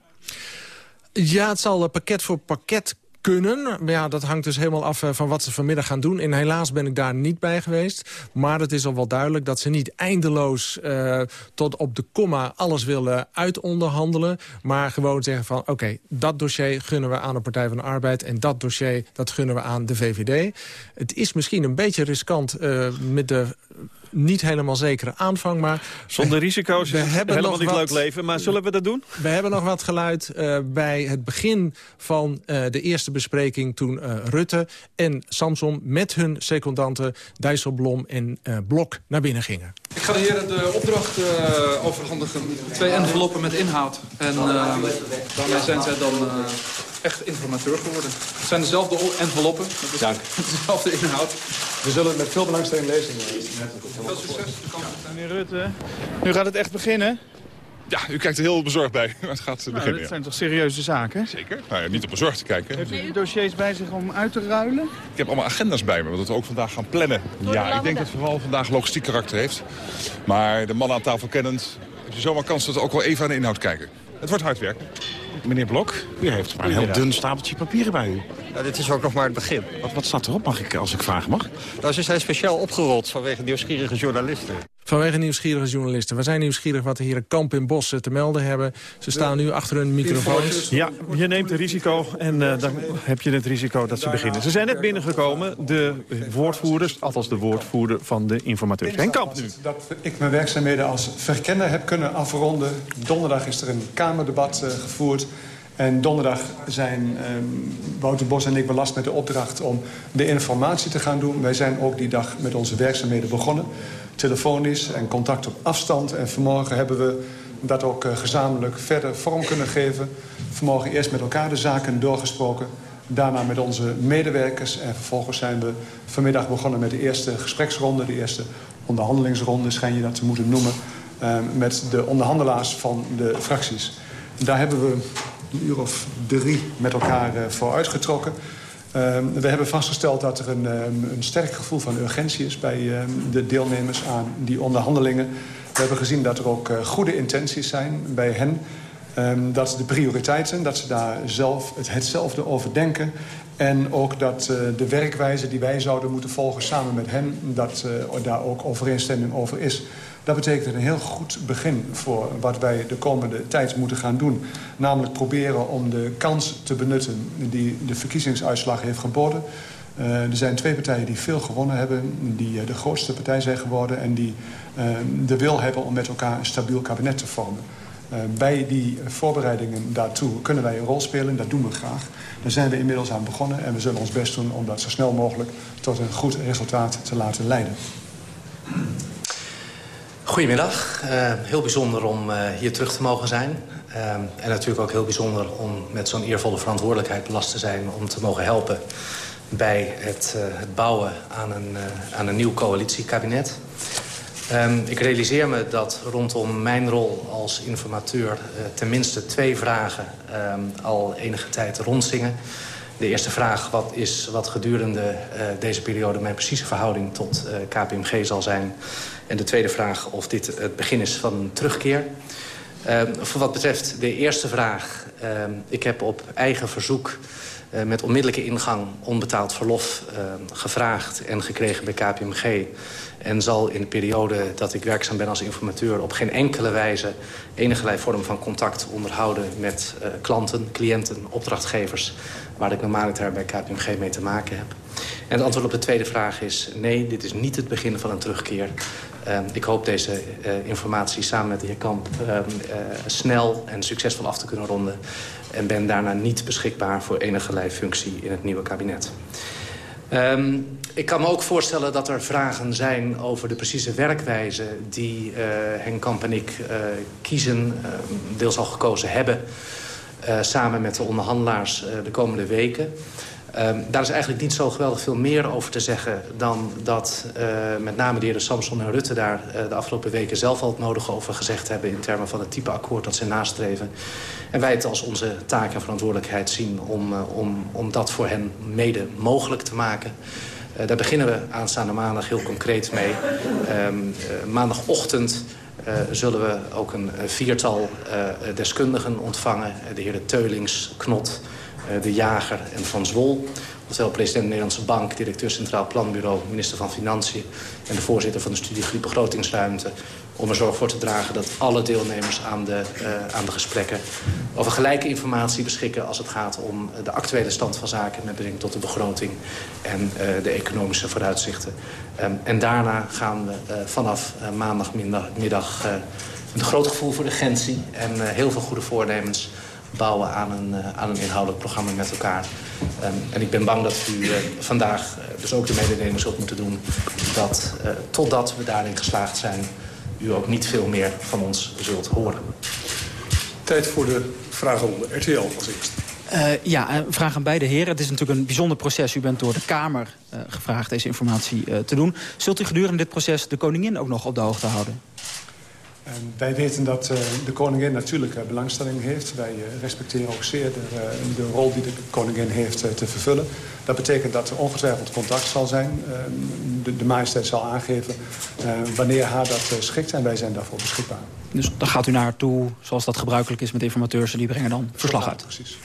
Ja, het zal eh, pakket voor pakket kunnen. Maar ja, dat hangt dus helemaal af eh, van wat ze vanmiddag gaan doen. En helaas ben ik daar niet bij geweest. Maar het is al wel duidelijk dat ze niet eindeloos eh, tot op de komma alles willen uitonderhandelen. Maar gewoon zeggen van oké, dat dossier gunnen we aan de Partij van de Arbeid. En dat dossier, dat gunnen we aan de VVD. Het is misschien een beetje riskant eh, met de niet helemaal zekere aanvang, maar... Zonder risico's we hebben helemaal nog niet wat- leuk leven. Maar zullen we dat doen? we hebben nog wat geluid eh, bij het begin van eh, de eerste bespreking... toen eh, Rutte en Samson met hun secondanten Dijsselblom en eh, Blok naar binnen gingen. Ik ga de heren de opdracht eh, overhandigen. Twee enveloppen met inhoud. En eh, daarmee zijn zij dan eh, echt informateur geworden. Het zijn dezelfde enveloppen. Het is dezelfde inhoud. We zullen het met veel belangstelling lezen. Veel succes. Meneer Rutte, nu gaat het echt beginnen. Ja, u kijkt er heel bezorgd bij. Maar het gaat Nou, beginnen, dat ja. zijn toch serieuze zaken? Zeker. Nou ja, niet op bezorgd te kijken. Heeft u die dossiers bij zich om uit te ruilen? Ik heb allemaal agenda's bij me, wat we ook vandaag gaan plannen. Ja, ik denk dat het vooral vandaag logistiek karakter heeft. Maar de mannen aan tafel kennend, heb je zomaar kans dat we ook wel even aan de inhoud kijken. Het wordt hard werken. Meneer Blok, u heeft maar een heel dun stapeltje papieren bij u. Dit is ook nog maar het begin. Wat, wat staat erop, mag ik, als ik vragen mag? Nou, ze zijn speciaal opgerold vanwege nieuwsgierige journalisten. Vanwege nieuwsgierige journalisten. We zijn nieuwsgierig wat de heren Kamp en Bos eh, te melden hebben. Ze staan nu achter hun microfoons. Ja, je neemt een risico en eh, dan heb je het risico dat ze beginnen. Ze zijn net binnengekomen, de woordvoerders, althans de woordvoerder van de informateurs. Henk Kamp nu. Dat ik mijn werkzaamheden als verkenner heb kunnen afronden. Donderdag is er een Kamerdebat eh, gevoerd. En donderdag zijn ehm, Wouter Bos en ik belast met de opdracht om de informatie te gaan doen. Wij zijn ook die dag met onze werkzaamheden begonnen. Telefonisch en contact op afstand. En vanmorgen hebben we dat ook eh, gezamenlijk verder vorm kunnen geven. Vanmorgen eerst met elkaar de zaken doorgesproken. Daarna met onze medewerkers. En vervolgens zijn we vanmiddag begonnen met de eerste gespreksronde. De eerste onderhandelingsronde, schijn je dat te moeten noemen. eh, met de onderhandelaars van de fracties. Daar hebben we een uur of drie met elkaar eh, voor uitgetrokken. Ehm, we hebben vastgesteld dat er een, ehm, een sterk gevoel van urgentie is... bij ehm, de deelnemers aan die onderhandelingen. We hebben gezien dat er ook eh, goede intenties zijn bij hen... Ehm, dat de prioriteiten, dat ze daar zelf het, hetzelfde over denken. En ook dat eh, de werkwijze die wij zouden moeten volgen samen met hen... dat eh, daar ook overeenstemming over is. Dat betekent een heel goed begin voor wat wij de komende tijd moeten gaan doen. Namelijk proberen om de kans te benutten die de verkiezingsuitslag heeft geboden. Uh, er zijn twee partijen die veel gewonnen hebben, die uh, de grootste partij zijn geworden... en die uh, de wil hebben om met elkaar een stabiel kabinet te vormen. Bij die voorbereidingen daartoe kunnen wij een rol spelen. Dat doen we graag. Daar zijn we inmiddels aan begonnen. En we zullen ons best doen om dat zo snel mogelijk tot een goed resultaat te laten leiden. Goedemiddag. Uh, heel bijzonder om uh, hier terug te mogen zijn. Uh, en natuurlijk ook heel bijzonder om met zo'n eervolle verantwoordelijkheid belast te zijn... om te mogen helpen bij het, het bouwen aan een, aan een nieuw coalitiekabinet. Um, ik realiseer me dat rondom mijn rol als informateur... Tenminste twee vragen um, al enige tijd rondzingen. De eerste vraag, wat is wat gedurende uh, deze periode... mijn precieze verhouding tot uh, KPMG zal zijn? En de tweede vraag, of dit het begin is van een terugkeer. Um, voor wat betreft de eerste vraag... ik heb op eigen verzoek... Uh, met onmiddellijke ingang onbetaald verlof uh, gevraagd en gekregen bij KPMG. En zal in de periode dat ik werkzaam ben als informateur... op geen enkele wijze enige vorm van contact onderhouden... met klanten, cliënten, opdrachtgevers... waar ik normaliter bij KPMG mee te maken heb. En het antwoord op de tweede vraag is... nee, dit is niet het begin van een terugkeer. Uh, ik hoop deze uh, informatie samen met de heer Kamp uh, snel en succesvol af te kunnen ronden. En ben daarna niet beschikbaar voor enige functie in het nieuwe kabinet. Um, ik kan me ook voorstellen dat er vragen zijn over de precieze werkwijze... die uh, Henk Kamp en ik kiezen, deels al gekozen hebben... samen met de onderhandelaars de komende weken. Um, daar is eigenlijk niet zo geweldig veel meer over te zeggen... dan dat met name de heren Samson en Rutte daar de afgelopen weken zelf al het nodige over gezegd hebben... in termen van het type akkoord dat ze nastreven. En wij het als onze taak en verantwoordelijkheid zien om, om, om dat voor hen mede mogelijk te maken... Daar beginnen we aanstaande maandag heel concreet mee. Uh, maandagochtend zullen we ook een viertal deskundigen ontvangen. de heren Teulings, Knot, De Jager en Van Zwol. Oftewel president de Nederlandse Bank, directeur Centraal Planbureau... minister van Financiën en de voorzitter van de studiegroep Begrotingsruimte om er zorg voor te dragen dat alle deelnemers aan de, uh, aan de gesprekken... over gelijke informatie beschikken als het gaat om de actuele stand van zaken... met betrekking tot de begroting en uh, de economische vooruitzichten. Um, en daarna gaan we uh, vanaf maandagmiddag een groot gevoel voor de urgentie... en heel veel goede voornemens bouwen aan een, aan een inhoudelijk programma met elkaar. Um, en ik ben bang dat u uh, vandaag uh, dus ook de mededeling zult moeten doen... dat uh, totdat we daarin geslaagd zijn u ook niet veel meer van ons zult horen. Tijd voor de vragenronde. RTL als eerst. Uh, ja, een vraag aan beide heren. Het is natuurlijk een bijzonder proces. U bent door de Kamer uh, gevraagd deze informatie uh, te doen. Zult u gedurende dit proces de koningin ook nog op de hoogte houden? Uh, wij weten dat uh, de koningin natuurlijk uh, belangstelling heeft. Wij respecteren ook zeer de, de, rol die de koningin heeft te vervullen. Dat betekent dat er ongetwijfeld contact zal zijn. De, de, majesteit zal aangeven wanneer haar dat schikt en wij zijn daarvoor beschikbaar. Dus dan gaat u naar haar toe, zoals dat gebruikelijk is met informateurs... en die brengen dan verslag uit? Precies.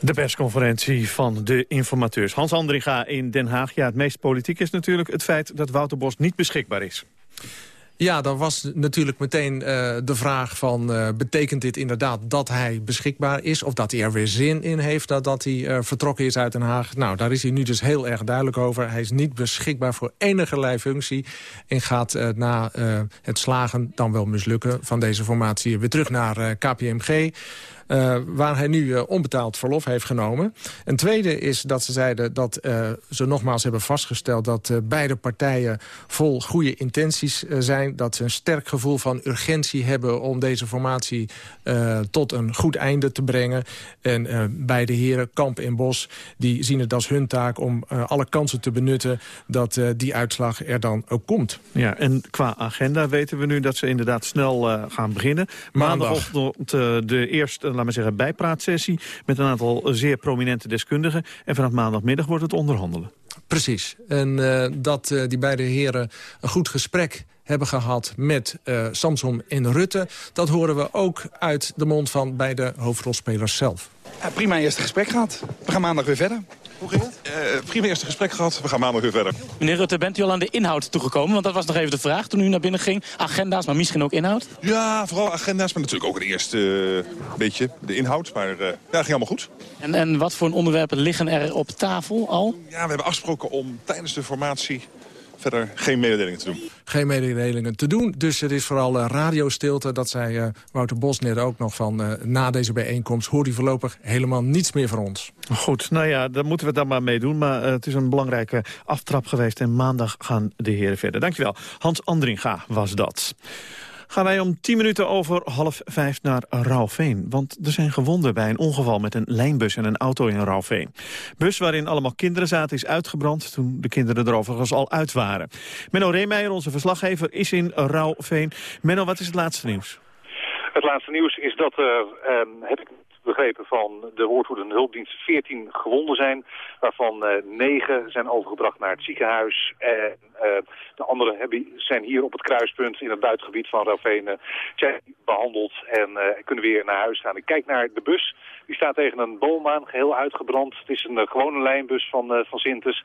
De persconferentie van de informateurs. Hans Andringa in Den Haag. Ja, het meest politiek is natuurlijk het feit dat Wouter Bos niet beschikbaar is. Ja, dan was natuurlijk meteen uh, de vraag van... Uh, betekent dit inderdaad dat hij beschikbaar is... of dat hij er weer zin in heeft dat, hij uh, vertrokken is uit Den Haag? Nou, daar is hij nu dus heel erg duidelijk over. Hij is niet beschikbaar voor enige functie... en gaat na het slagen, dan wel mislukken van deze formatie... weer terug naar KPMG... Uh, waar hij nu uh, onbetaald verlof heeft genomen. Een tweede is dat ze zeiden dat uh, ze nogmaals hebben vastgesteld... dat beide partijen vol goede intenties zijn. Dat ze een sterk gevoel van urgentie hebben om deze formatie eh, tot een goed einde te brengen. En beide heren, Kamp en Bos, die zien het als hun taak om alle kansen te benutten dat die uitslag er dan ook komt. Ja, en qua agenda weten we nu dat ze inderdaad snel gaan beginnen. Maandagochtend de eerste, laat maar zeggen, bijpraatsessie met een aantal zeer prominente deskundigen. En vanaf maandagmiddag wordt het onderhandelen. Precies. En uh, dat uh, die beide heren een goed gesprek hebben gehad met uh, Samson en Rutte... dat horen we ook uit de mond van beide hoofdrolspelers zelf. Ja, prima eerste gesprek gehad. We gaan maandag weer verder. Hoe ging het? Uh, prima eerste gesprek gehad. We gaan maandag weer verder. Meneer Rutte, bent u al aan de inhoud toegekomen? Want dat was nog even de vraag toen u naar binnen ging. Agenda's, maar misschien ook inhoud? Ja, vooral agenda's, maar natuurlijk ook een eerste uh, beetje de inhoud. Maar uh, ja, dat ging allemaal goed. En, en wat voor onderwerpen liggen er op tafel al? Ja, we hebben afgesproken om tijdens de formatie verder geen mededelingen te doen. Geen mededelingen te doen. Dus er is vooral uh, radiostilte. Dat zei uh, Wouter Bos net ook nog van... Uh, na deze bijeenkomst hoort hij voorlopig helemaal niets meer van ons. Goed, nou ja, daar moeten we dan maar mee doen. Maar het is een belangrijke aftrap geweest. En maandag gaan de heren verder. Dankjewel. Hans Andringa was dat gaan wij om 10 minuten over half vijf naar Rauwveen. Want er zijn gewonden bij een ongeval met een lijnbus en een auto in Rauwveen. Bus waarin allemaal kinderen zaten is uitgebrand toen de kinderen er overigens al uit waren. Menno Reemeijer, onze verslaggever, is in Rauwveen. Menno, wat is het laatste nieuws? Het laatste nieuws is dat er, eh, heb ik begrepen van de woordvoerder en hulpdienst 14 gewonden zijn. Waarvan uh, 9 zijn overgebracht naar het ziekenhuis. En uh, de anderen hebben, zijn hier op het kruispunt in het buitengebied van Ravene zijn behandeld en uh, kunnen weer naar huis gaan. Ik kijk naar de bus. Die staat tegen een boom aan, geheel uitgebrand. Het is een gewone lijnbus van, van Sintes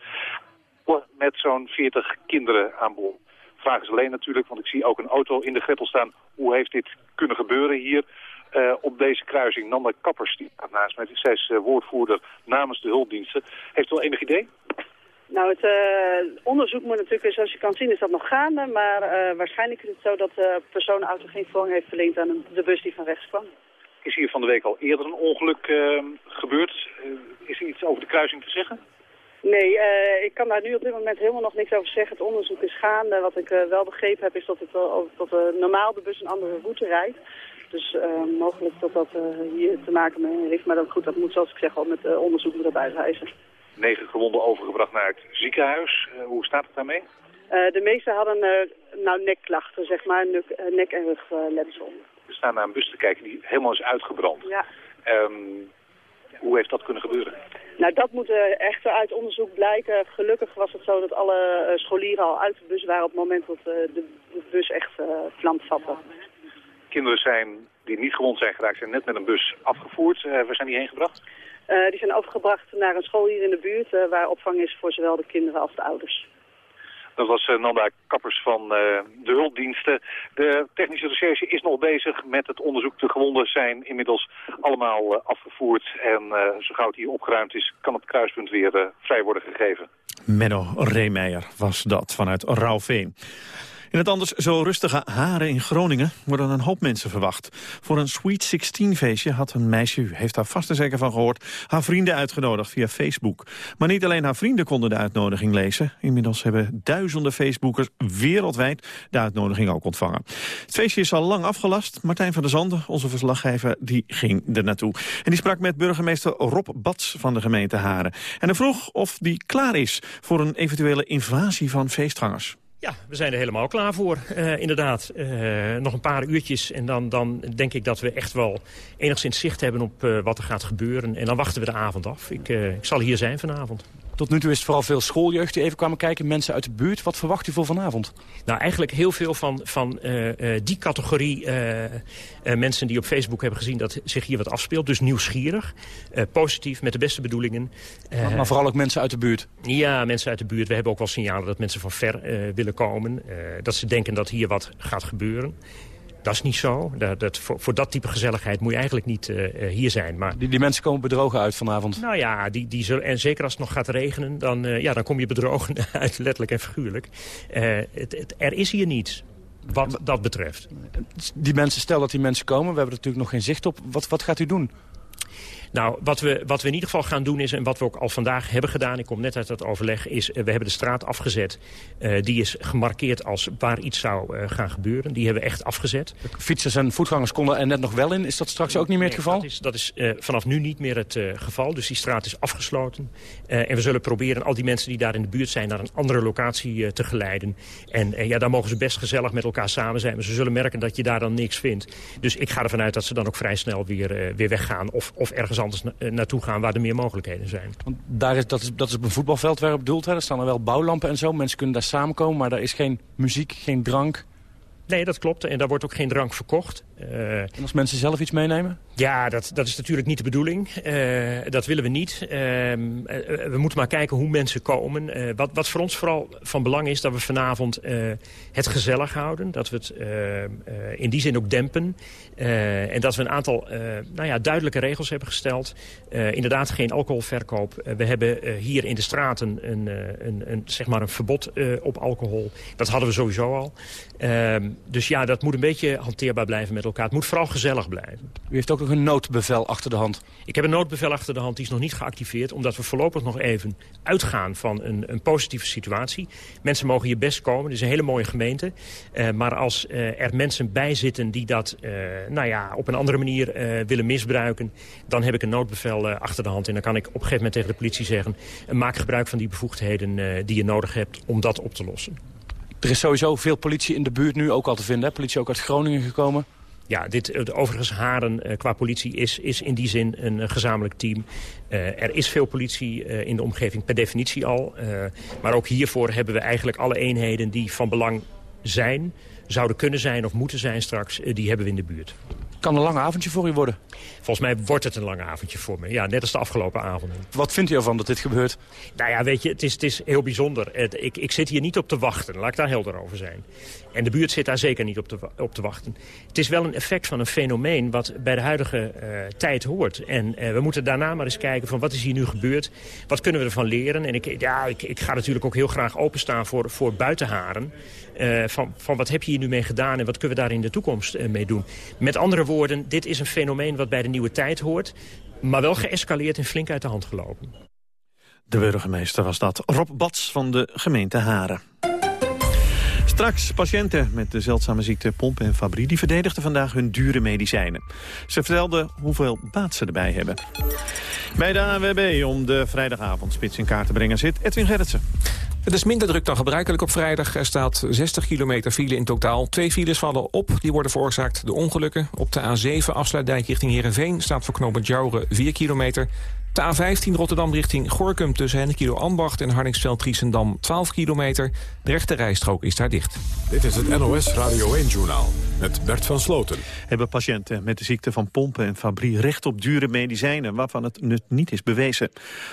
met zo'n 40 kinderen aan boord. Vraag is alleen natuurlijk, want ik zie ook een auto in de greppel staan. Hoe heeft dit kunnen gebeuren hier? Uh, op deze kruising. Nanda Kappers, die naast mij. Zij is uh, woordvoerder namens de hulpdiensten. Heeft u al enig idee? Nou, het uh, onderzoek moet natuurlijk, zoals je kan zien, is dat nog gaande. Maar waarschijnlijk is het zo dat de personenauto geen voorrang heeft verleend aan de bus die van rechts kwam. Is hier van de week al eerder een ongeluk gebeurd? is er iets over de kruising te zeggen? Nee, uh, ik kan daar nu op dit moment helemaal nog niks over zeggen. Het onderzoek is gaande. Wat ik uh, wel begrepen heb is dat het wel, dat normaal de bus een andere route rijdt. Dus uh, mogelijk dat dat uh, hier te maken mee heeft. Maar dat, goed, dat moet zoals ik zeg al met uh, onderzoek erbij reizen. Negen gewonden overgebracht naar het ziekenhuis. Hoe staat het daarmee? De meeste hadden nou nekklachten, zeg maar, nek, nek- en rugletsel. We staan naar een bus te kijken die helemaal is uitgebrand. Ja. Um, hoe heeft dat kunnen gebeuren? Nou, dat moet echt uit onderzoek blijken. Gelukkig was het zo dat alle scholieren al uit de bus waren op het moment dat de, bus echt vlam vatte. Kinderen zijn, die niet gewond zijn geraakt, zijn net met een bus afgevoerd. Uh, waar zijn die heen gebracht? Uh, die zijn overgebracht naar een school hier in de buurt, uh, waar opvang is voor zowel de kinderen als de ouders. Dat was uh, Nanda Kappers van uh, de hulpdiensten. De technische recherche is nog bezig met het onderzoek. De gewonden zijn inmiddels allemaal uh, afgevoerd. En zo gauw het hier opgeruimd is, kan het kruispunt weer vrij worden gegeven. Menno Reemeijer was dat vanuit Rauwveen. In het anders zo rustige Haren in Groningen worden een hoop mensen verwacht. Voor een Sweet 16 feestje had een meisje, u heeft daar vast en zeker van gehoord, haar vrienden uitgenodigd via Facebook. Maar niet alleen haar vrienden konden de uitnodiging lezen. Inmiddels hebben duizenden Facebookers wereldwijd de uitnodiging ook ontvangen. Het feestje is al lang afgelast. Martijn van der Zanden, onze verslaggever, die ging er naartoe. En die sprak met burgemeester Rob Bats van de gemeente Haren. En hij vroeg of die klaar is voor een eventuele invasie van feestgangers. Ja, we zijn er helemaal klaar voor, uh, inderdaad. Uh, nog een paar uurtjes en dan, dan denk ik dat we echt wel enigszins zicht hebben op uh, wat er gaat gebeuren. En dan wachten we de avond af. Ik, ik zal hier zijn vanavond. Tot nu toe is het vooral veel schooljeugd die even kwamen kijken, mensen uit de buurt. Wat verwacht u voor vanavond? Nou, eigenlijk heel veel van, van uh, uh, die categorie uh, mensen die op Facebook hebben gezien dat zich hier wat afspeelt. Dus nieuwsgierig, positief, met de beste bedoelingen. Maar, maar, vooral ook mensen uit de buurt? Ja, mensen uit de buurt. We hebben ook wel signalen dat mensen van ver willen komen. dat ze denken dat hier wat gaat gebeuren. Dat is niet zo. Dat, dat, voor, voor, dat type gezelligheid moet je eigenlijk niet uh, hier zijn. Maar... Die, die, mensen komen bedrogen uit vanavond? Nou ja, die, die zullen, en zeker als het nog gaat regenen, dan, uh, ja, dan kom je bedrogen uit, letterlijk en figuurlijk. Het, het, er is hier niets. Wat dat betreft. Die mensen, stel dat die mensen komen, we hebben er natuurlijk nog geen zicht op. Wat, wat gaat u doen? Nou, wat we, wat we in ieder geval gaan doen is, en wat we ook al vandaag hebben gedaan... ik kom net uit dat overleg, is we hebben de straat afgezet. die is gemarkeerd als waar iets zou gaan gebeuren. Die hebben we echt afgezet. Fietsers en voetgangers konden er net nog wel in. Is dat straks ook niet meer het geval? dat is, dat is vanaf nu niet meer het geval. Dus die straat is afgesloten. en we zullen proberen al die mensen die daar in de buurt zijn... naar een andere locatie te geleiden. En ja, daar mogen ze best gezellig met elkaar samen zijn. Maar ze zullen merken dat je daar dan niks vindt. Dus ik ga ervan uit dat ze dan ook vrij snel weer, weer weggaan. Of, of ergens anders naartoe gaan waar er meer mogelijkheden zijn. Want daar is, dat, is, dat is op een voetbalveld waar bedoeld. Hè? Er staan er wel bouwlampen en zo. Mensen kunnen daar samenkomen. Maar daar is geen muziek, geen drank. Nee, dat klopt. En daar wordt ook geen drank verkocht. Uh, en als mensen zelf iets meenemen? Ja, dat, dat is natuurlijk niet de bedoeling. Uh, dat willen we niet. Uh, we moeten maar kijken hoe mensen komen. wat, wat voor ons vooral van belang is, dat we vanavond het gezellig houden. Dat we het in die zin ook dempen. en dat we een aantal nou ja, duidelijke regels hebben gesteld. inderdaad, geen alcoholverkoop. we hebben hier in de straten een, een, een, zeg maar een verbod op alcohol. Dat hadden we sowieso al. Ehm, dus ja, dat moet een beetje hanteerbaar blijven met elkaar. Het moet vooral gezellig blijven. U heeft ook nog een noodbevel achter de hand. Ik heb een noodbevel achter de hand, die is nog niet geactiveerd... omdat we voorlopig nog even uitgaan van een, een positieve situatie. Mensen mogen hier best komen, het is een hele mooie gemeente. Uh, maar als uh, er mensen bij zitten die dat uh, nou ja, op een andere manier willen misbruiken... dan heb ik een noodbevel achter de hand. En dan kan ik op een gegeven moment tegen de politie zeggen... maak gebruik van die bevoegdheden die je nodig hebt om dat op te lossen. Er is sowieso veel politie in de buurt nu ook al te vinden. Hè? Politie ook uit Groningen gekomen. Ja, dit, overigens Haren uh, qua politie is, is in die zin een uh, gezamenlijk team. Uh, er is veel politie in de omgeving per definitie al. maar ook hiervoor hebben we eigenlijk alle eenheden die van belang zijn... zouden kunnen zijn of moeten zijn straks, die hebben we in de buurt. Kan een lang avondje voor u worden? Volgens mij wordt het een lang avondje voor me. Ja, net als de afgelopen avonden. Wat vindt u ervan dat dit gebeurt? Nou ja, weet je, het is, het is heel bijzonder. Het, ik, ik zit hier niet op te wachten, laat ik daar helder over zijn. En de buurt zit daar zeker niet op te, op te wachten. Het is wel een effect van een fenomeen wat bij de huidige uh, tijd hoort. En uh, we moeten daarna maar eens kijken van wat is hier nu gebeurd? Wat kunnen we ervan leren? En ik, ja, ik, ik ga natuurlijk ook heel graag openstaan voor, voor buitenharen. Uh, van, van wat heb je hier nu mee gedaan en wat kunnen we daar in de toekomst mee doen? Met andere woorden, dit is een fenomeen wat bij de nieuwe tijd hoort... maar wel geëscaleerd en flink uit de hand gelopen. De burgemeester was dat, Rob Bats van de gemeente Haren. Straks patiënten met de zeldzame ziekte Pompe en Fabrie... die verdedigden vandaag hun dure medicijnen. Ze vertelden hoeveel baat ze erbij hebben. Bij de ANWB om de vrijdagavondspits in kaart te brengen zit Edwin Gerritsen. Het is minder druk dan gebruikelijk op vrijdag. Er staat 60 kilometer file in totaal. Twee files vallen op, die worden veroorzaakt door ongelukken. Op de A7 afsluitdijk richting Heerenveen staat voor knooppunt Jouren 4 kilometer. De A15 Rotterdam richting Gorkum tussen Hennekilo Ambacht en Hardingsveld-Triesendam 12 kilometer. De rechte rijstrook is daar dicht. Dit is het NOS Radio 1-journaal met Bert van Sloten. Hebben patiënten met de ziekte van pompen en fabrie recht op dure medicijnen... waarvan het nut niet is bewezen?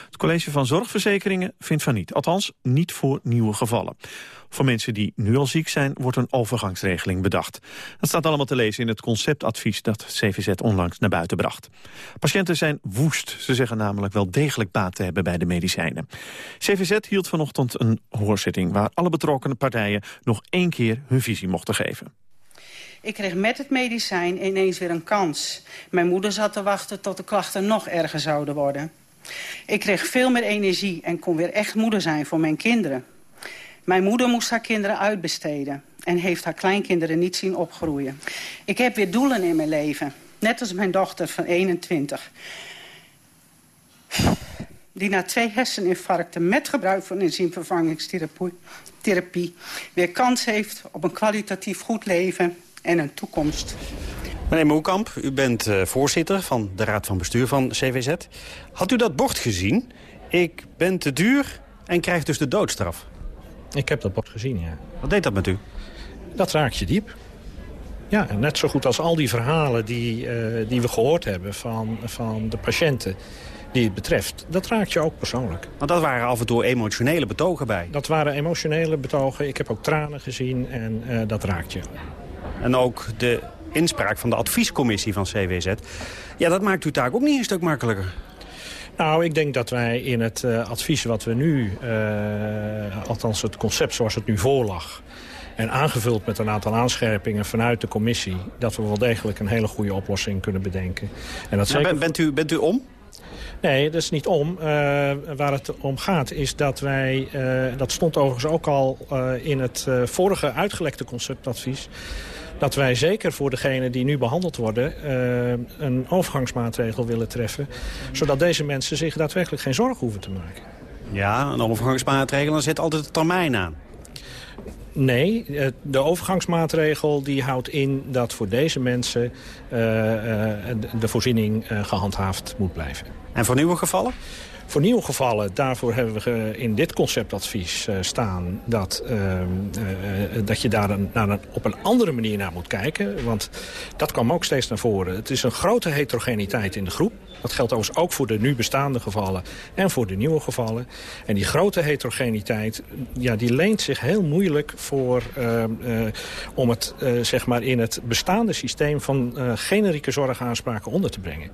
Het College van Zorgverzekeringen vindt van niet. Althans, niet voor nieuwe gevallen. Voor mensen die nu al ziek zijn, wordt een overgangsregeling bedacht. Dat staat allemaal te lezen in het conceptadvies dat CVZ onlangs naar buiten bracht. Patiënten zijn woest. Ze zeggen namelijk wel degelijk baat te hebben bij de medicijnen. CVZ hield vanochtend een hoorzitting waar alle betrokkenen partijen nog één keer hun visie mochten geven. Ik kreeg met het medicijn ineens weer een kans. Mijn moeder zat te wachten tot de klachten nog erger zouden worden. Ik kreeg veel meer energie en kon weer echt moeder zijn voor mijn kinderen. Mijn moeder moest haar kinderen uitbesteden en heeft haar kleinkinderen niet zien opgroeien. Ik heb weer doelen in mijn leven, net als mijn dochter van 21. Die na twee herseninfarcten met gebruik van enzymvervangingstherapie... weer kans heeft op een kwalitatief goed leven en een toekomst. Meneer Moekamp, u bent uh, voorzitter van de Raad van Bestuur van CWZ. Had u dat bord gezien? Ik ben te duur en krijg dus de doodstraf. Ik heb dat bord gezien, ja. Wat deed dat met u? Dat raakt je diep. Ja, net zo goed als al die verhalen die, uh, die we gehoord hebben van, van de patiënten die het betreft. Dat raakt je ook persoonlijk. Want dat waren af en toe emotionele betogen bij. Dat waren emotionele betogen. Ik heb ook tranen gezien en uh, dat raakt je. En ook de inspraak van de adviescommissie van CWZ. Ja, dat maakt uw taak ook niet een stuk makkelijker. Nou, ik denk dat wij in het uh, advies wat we nu, uh, althans het concept zoals het nu voorlag... en aangevuld met een aantal aanscherpingen vanuit de commissie... dat we wel degelijk een hele goede oplossing kunnen bedenken. En dat zeker... bent, u, bent u om? Nee, dat is niet om. Uh, waar het om gaat is dat wij, dat stond overigens ook al in het vorige uitgelekte conceptadvies... dat wij zeker voor degenen die nu behandeld worden een overgangsmaatregel willen treffen... zodat deze mensen zich daadwerkelijk geen zorgen hoeven te maken. Ja, een overgangsmaatregel, dan zit altijd de termijn aan. Nee, de overgangsmaatregel die houdt in dat voor deze mensen uh, uh, de voorziening gehandhaafd moet blijven. En voor nieuwe gevallen? Voor nieuwe gevallen, daarvoor hebben we in dit conceptadvies staan... dat, dat je daar een, naar een, op een andere manier naar moet kijken. Want dat kwam ook steeds naar voren. Het is een grote heterogeniteit in de groep. Dat geldt overigens ook voor de nu bestaande gevallen en voor de nieuwe gevallen. En die grote heterogeniteit, ja, die leent zich heel moeilijk voor, uh, uh, om het uh, zeg maar in het bestaande systeem van generieke zorgaanspraken onder te brengen.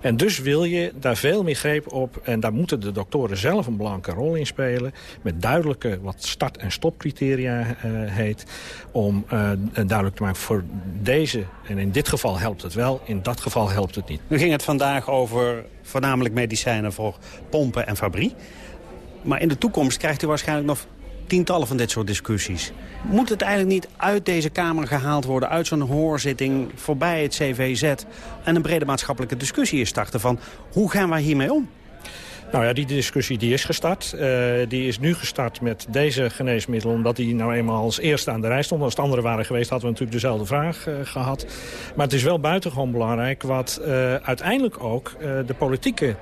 En dus wil je daar veel meer greep op, en daar moeten de doktoren zelf een belangrijke rol in spelen, met duidelijke, wat start- en stopcriteria heet, om duidelijk te maken voor deze, en in dit geval helpt het wel, in dat geval helpt het niet. Nu ging het vandaag over over voornamelijk medicijnen voor pompen en fabrie. Maar in de toekomst krijgt u waarschijnlijk nog tientallen van dit soort discussies. Moet het eigenlijk niet uit deze Kamer gehaald worden... uit zo'n hoorzitting voorbij het CVZ... en een brede maatschappelijke discussie is starten van... hoe gaan wij hiermee om? Nou ja, die discussie die is gestart. Uh, die is nu gestart met deze geneesmiddelen... omdat die nou eenmaal als eerste aan de rij stond. Als het andere waren geweest, hadden we natuurlijk dezelfde vraag uh, gehad. Maar het is wel buitengewoon belangrijk... wat uh, uiteindelijk ook de politieke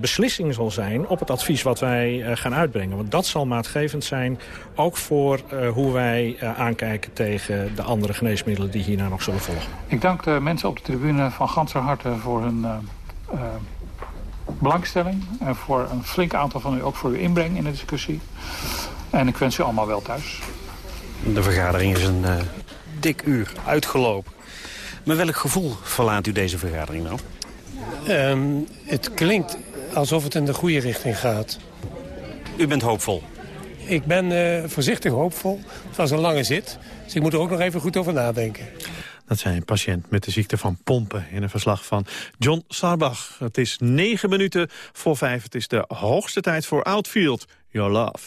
beslissing zal zijn... op het advies wat wij gaan uitbrengen. Want dat zal maatgevend zijn, ook voor hoe wij aankijken... tegen de andere geneesmiddelen die hierna nog zullen volgen. Ik dank de mensen op de tribune van ganser harte voor hun belangstelling. En voor een flink aantal van u ook voor uw inbreng in de discussie. En ik wens u allemaal wel thuis. De vergadering is een uh, dik uur uitgelopen. Met welk gevoel verlaat u deze vergadering nou? Um, het klinkt alsof het in de goede richting gaat. U bent hoopvol? Ik ben uh, voorzichtig hoopvol. Het was een lange zit, dus ik moet er ook nog even goed over nadenken. Dat zei een patiënt met de ziekte van pompen in een verslag van John Sarbach. Het is negen minuten voor vijf. Het is de hoogste tijd voor Outfield. Your Love.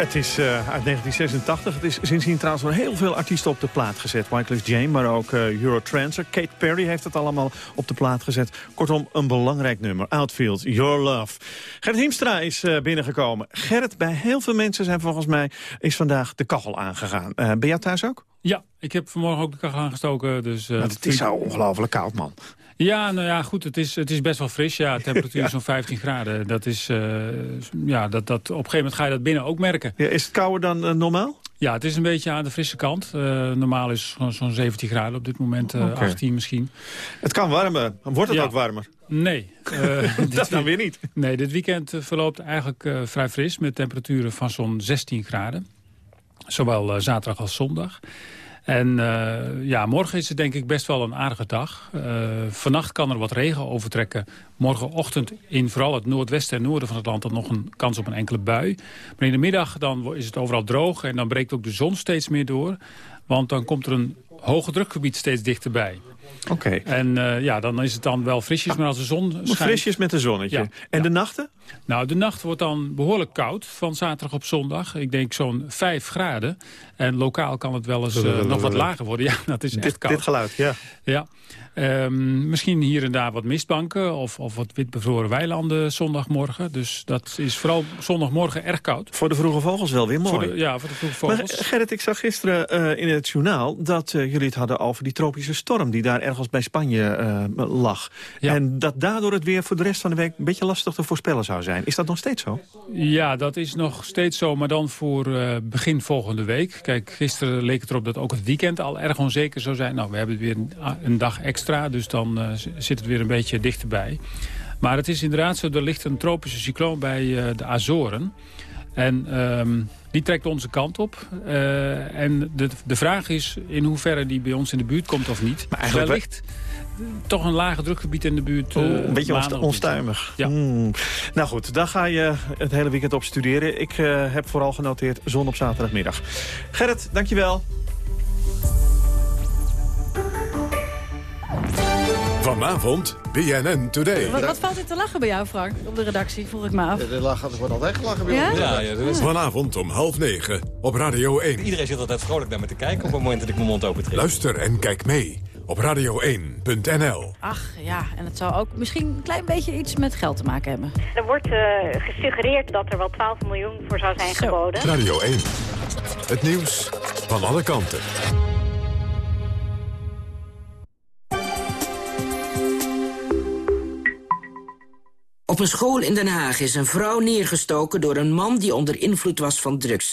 Het is uh, uit 1986. Het is sindsdien trouwens wel heel veel artiesten op de plaat gezet. Wycliffe Jane, maar ook uh, Eurotrancer. Kate Perry heeft het allemaal op de plaat gezet. Kortom, een belangrijk nummer. Outfield, Your Love. Gerrit Hiemstra is uh, binnengekomen. Gerrit, bij heel veel mensen zijn volgens mij... is vandaag de kachel aangegaan. ben jij thuis ook? Ja, ik heb vanmorgen ook de kachel aangestoken. Dus, het is zo ongelooflijk koud, man. Ja, nou ja, goed, het is, het is best wel fris. Ja, temperatuur is zo'n 15 graden. Dat is, uh, ja, dat, dat, op een gegeven moment ga je dat binnen ook merken. Ja, is het kouder dan uh, normaal? Ja, het is een beetje aan de frisse kant. Uh, normaal is het zo'n 17 graden, op dit moment okay. 18 misschien. Het kan warmer. Wordt het ja. ook warmer? Nee. dat dan weer niet. Nee, dit weekend verloopt eigenlijk vrij fris... met temperaturen van zo'n 16 graden. Zowel zaterdag als zondag. En uh, ja, morgen is het denk ik best wel een aardige dag. Uh, vannacht kan er wat regen overtrekken. Morgenochtend in vooral het noordwesten en noorden van het land... dan nog een kans op een enkele bui. Maar in de middag dan is het overal droog... en dan breekt ook de zon steeds meer door. Want dan komt er een hoge drukgebied steeds dichterbij. Oké. En uh, ja, dan is het dan wel frisjes, maar als de zon schijnt... Frisjes met een zonnetje. Ja, en ja. de nachten? Nou, de nacht wordt dan behoorlijk koud van zaterdag op zondag. Ik denk zo'n 5 graden. En lokaal kan het wel eens uh, nog wat lager worden. Ja, dat is echt dit, koud. Dit geluid, ja. Ja. Um, misschien hier en daar wat mistbanken of, of wat witbevroren weilanden zondagmorgen. Dus dat is vooral zondagmorgen erg koud. Voor de vroege vogels wel weer mooi. Voor de, ja, voor de vroege vogels. Maar Gerrit, ik zag gisteren uh, in het journaal dat uh, jullie het hadden over die tropische storm... die daar ergens bij Spanje uh, lag. Ja. En dat daardoor het weer voor de rest van de week een beetje lastig te voorspellen zou zijn. Is dat nog steeds zo? Ja, dat is nog steeds zo, maar dan voor begin volgende week. Kijk, gisteren leek het erop dat ook het weekend al erg onzeker zou zijn. Nou, we hebben weer een, een dag extra, dus dan uh, zit het weer een beetje dichterbij. Maar het is inderdaad zo, er ligt een tropische cycloon bij uh, de Azoren. En um, die trekt onze kant op. Uh, en de, de vraag is in hoeverre die bij ons in de buurt komt of niet. Maar eigenlijk ligt toch een lage drukgebied in de buurt. Oh, een beetje onst onstuimig. Ja. Hmm. Nou goed, daar ga je het hele weekend op studeren. Ik heb vooral genoteerd zon op zaterdagmiddag. Gerrit, dankjewel. Vanavond BNN Today. Wat, wat valt er te lachen bij jou, Frank, op de redactie, vroeg ik me af. Er, lachen, er wordt altijd gelachen bij ja? ons. Ja, ja, is... Vanavond om half negen op Radio 1. Iedereen zit altijd vrolijk naar me te kijken op het moment dat ik mijn mond open trek. Luister en kijk mee op radio1.nl. Ach ja, en het zou ook misschien een klein beetje iets met geld te maken hebben. Er wordt uh, gesuggereerd dat er wel 12 miljoen voor zou zijn Zo. geboden. Radio 1. Het nieuws van alle kanten. Op een school in Den Haag is een vrouw neergestoken door een man die onder invloed was van drugs.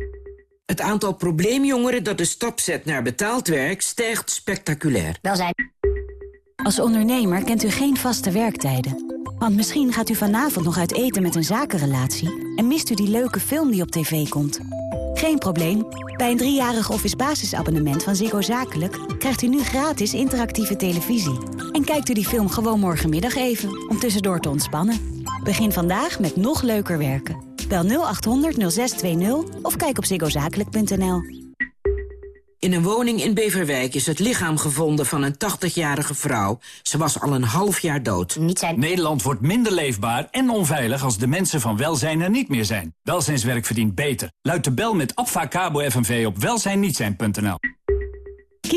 Het aantal probleemjongeren dat de stap zet naar betaald werk stijgt spectaculair. Welzijn. Als ondernemer kent u geen vaste werktijden. Want misschien gaat u vanavond nog uit eten met een zakenrelatie... en mist u die leuke film die op tv komt. Geen probleem. Bij een driejarig office basisabonnement van Ziggo Zakelijk... krijgt u nu gratis interactieve televisie. En kijkt u die film gewoon morgenmiddag even, om tussendoor te ontspannen. Begin vandaag met nog leuker werken. Bel 0800 0620 of kijk op ziggozakelijk.nl. In een woning in Beverwijk is het lichaam gevonden van een 80-jarige vrouw. Ze was al een half jaar dood. Niet zijn... Nederland wordt minder leefbaar en onveilig als de mensen van welzijn er niet meer zijn. Welzijnswerk verdient beter. Luid de bel met Abfacabo FNV op welzijnnietsijn.nl.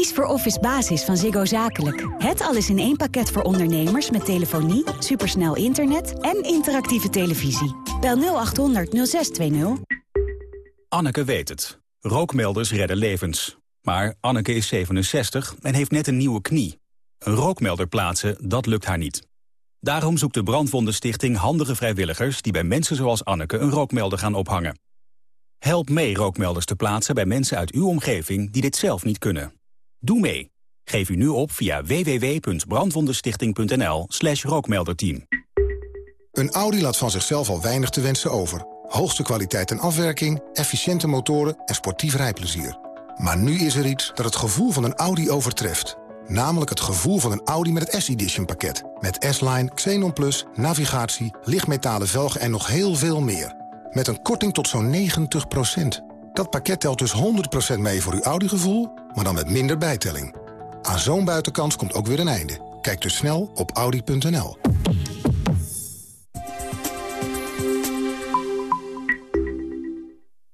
Kies voor Office Basis van Ziggo Zakelijk. Het alles in één pakket voor ondernemers met telefonie, supersnel internet en interactieve televisie. Bel 0800 0620. Anneke weet het. Rookmelders redden levens. Maar Anneke is 67 en heeft net een nieuwe knie. Een rookmelder plaatsen, dat lukt haar niet. Daarom zoekt de Brandwondenstichting handige vrijwilligers... die bij mensen zoals Anneke een rookmelder gaan ophangen. Help mee rookmelders te plaatsen bij mensen uit uw omgeving... die dit zelf niet kunnen. Doe mee. Geef u nu op via www.brandwondenstichting.nl slash rookmelderteam. Een Audi laat van zichzelf al weinig te wensen over. Hoogste kwaliteit en afwerking, efficiënte motoren en sportief rijplezier. Maar nu is er iets dat het gevoel van een Audi overtreft. Namelijk het gevoel van een Audi met het S-Edition pakket. Met S-Line, Xenon Plus, navigatie, lichtmetalen velgen en nog heel veel meer. Met een korting tot zo'n 90 Dat pakket telt dus 100% mee voor uw Audi-gevoel, maar dan met minder bijtelling. Aan zo'n buitenkans komt ook weer een einde. Kijk dus snel op Audi.nl.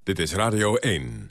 Dit is Radio 1.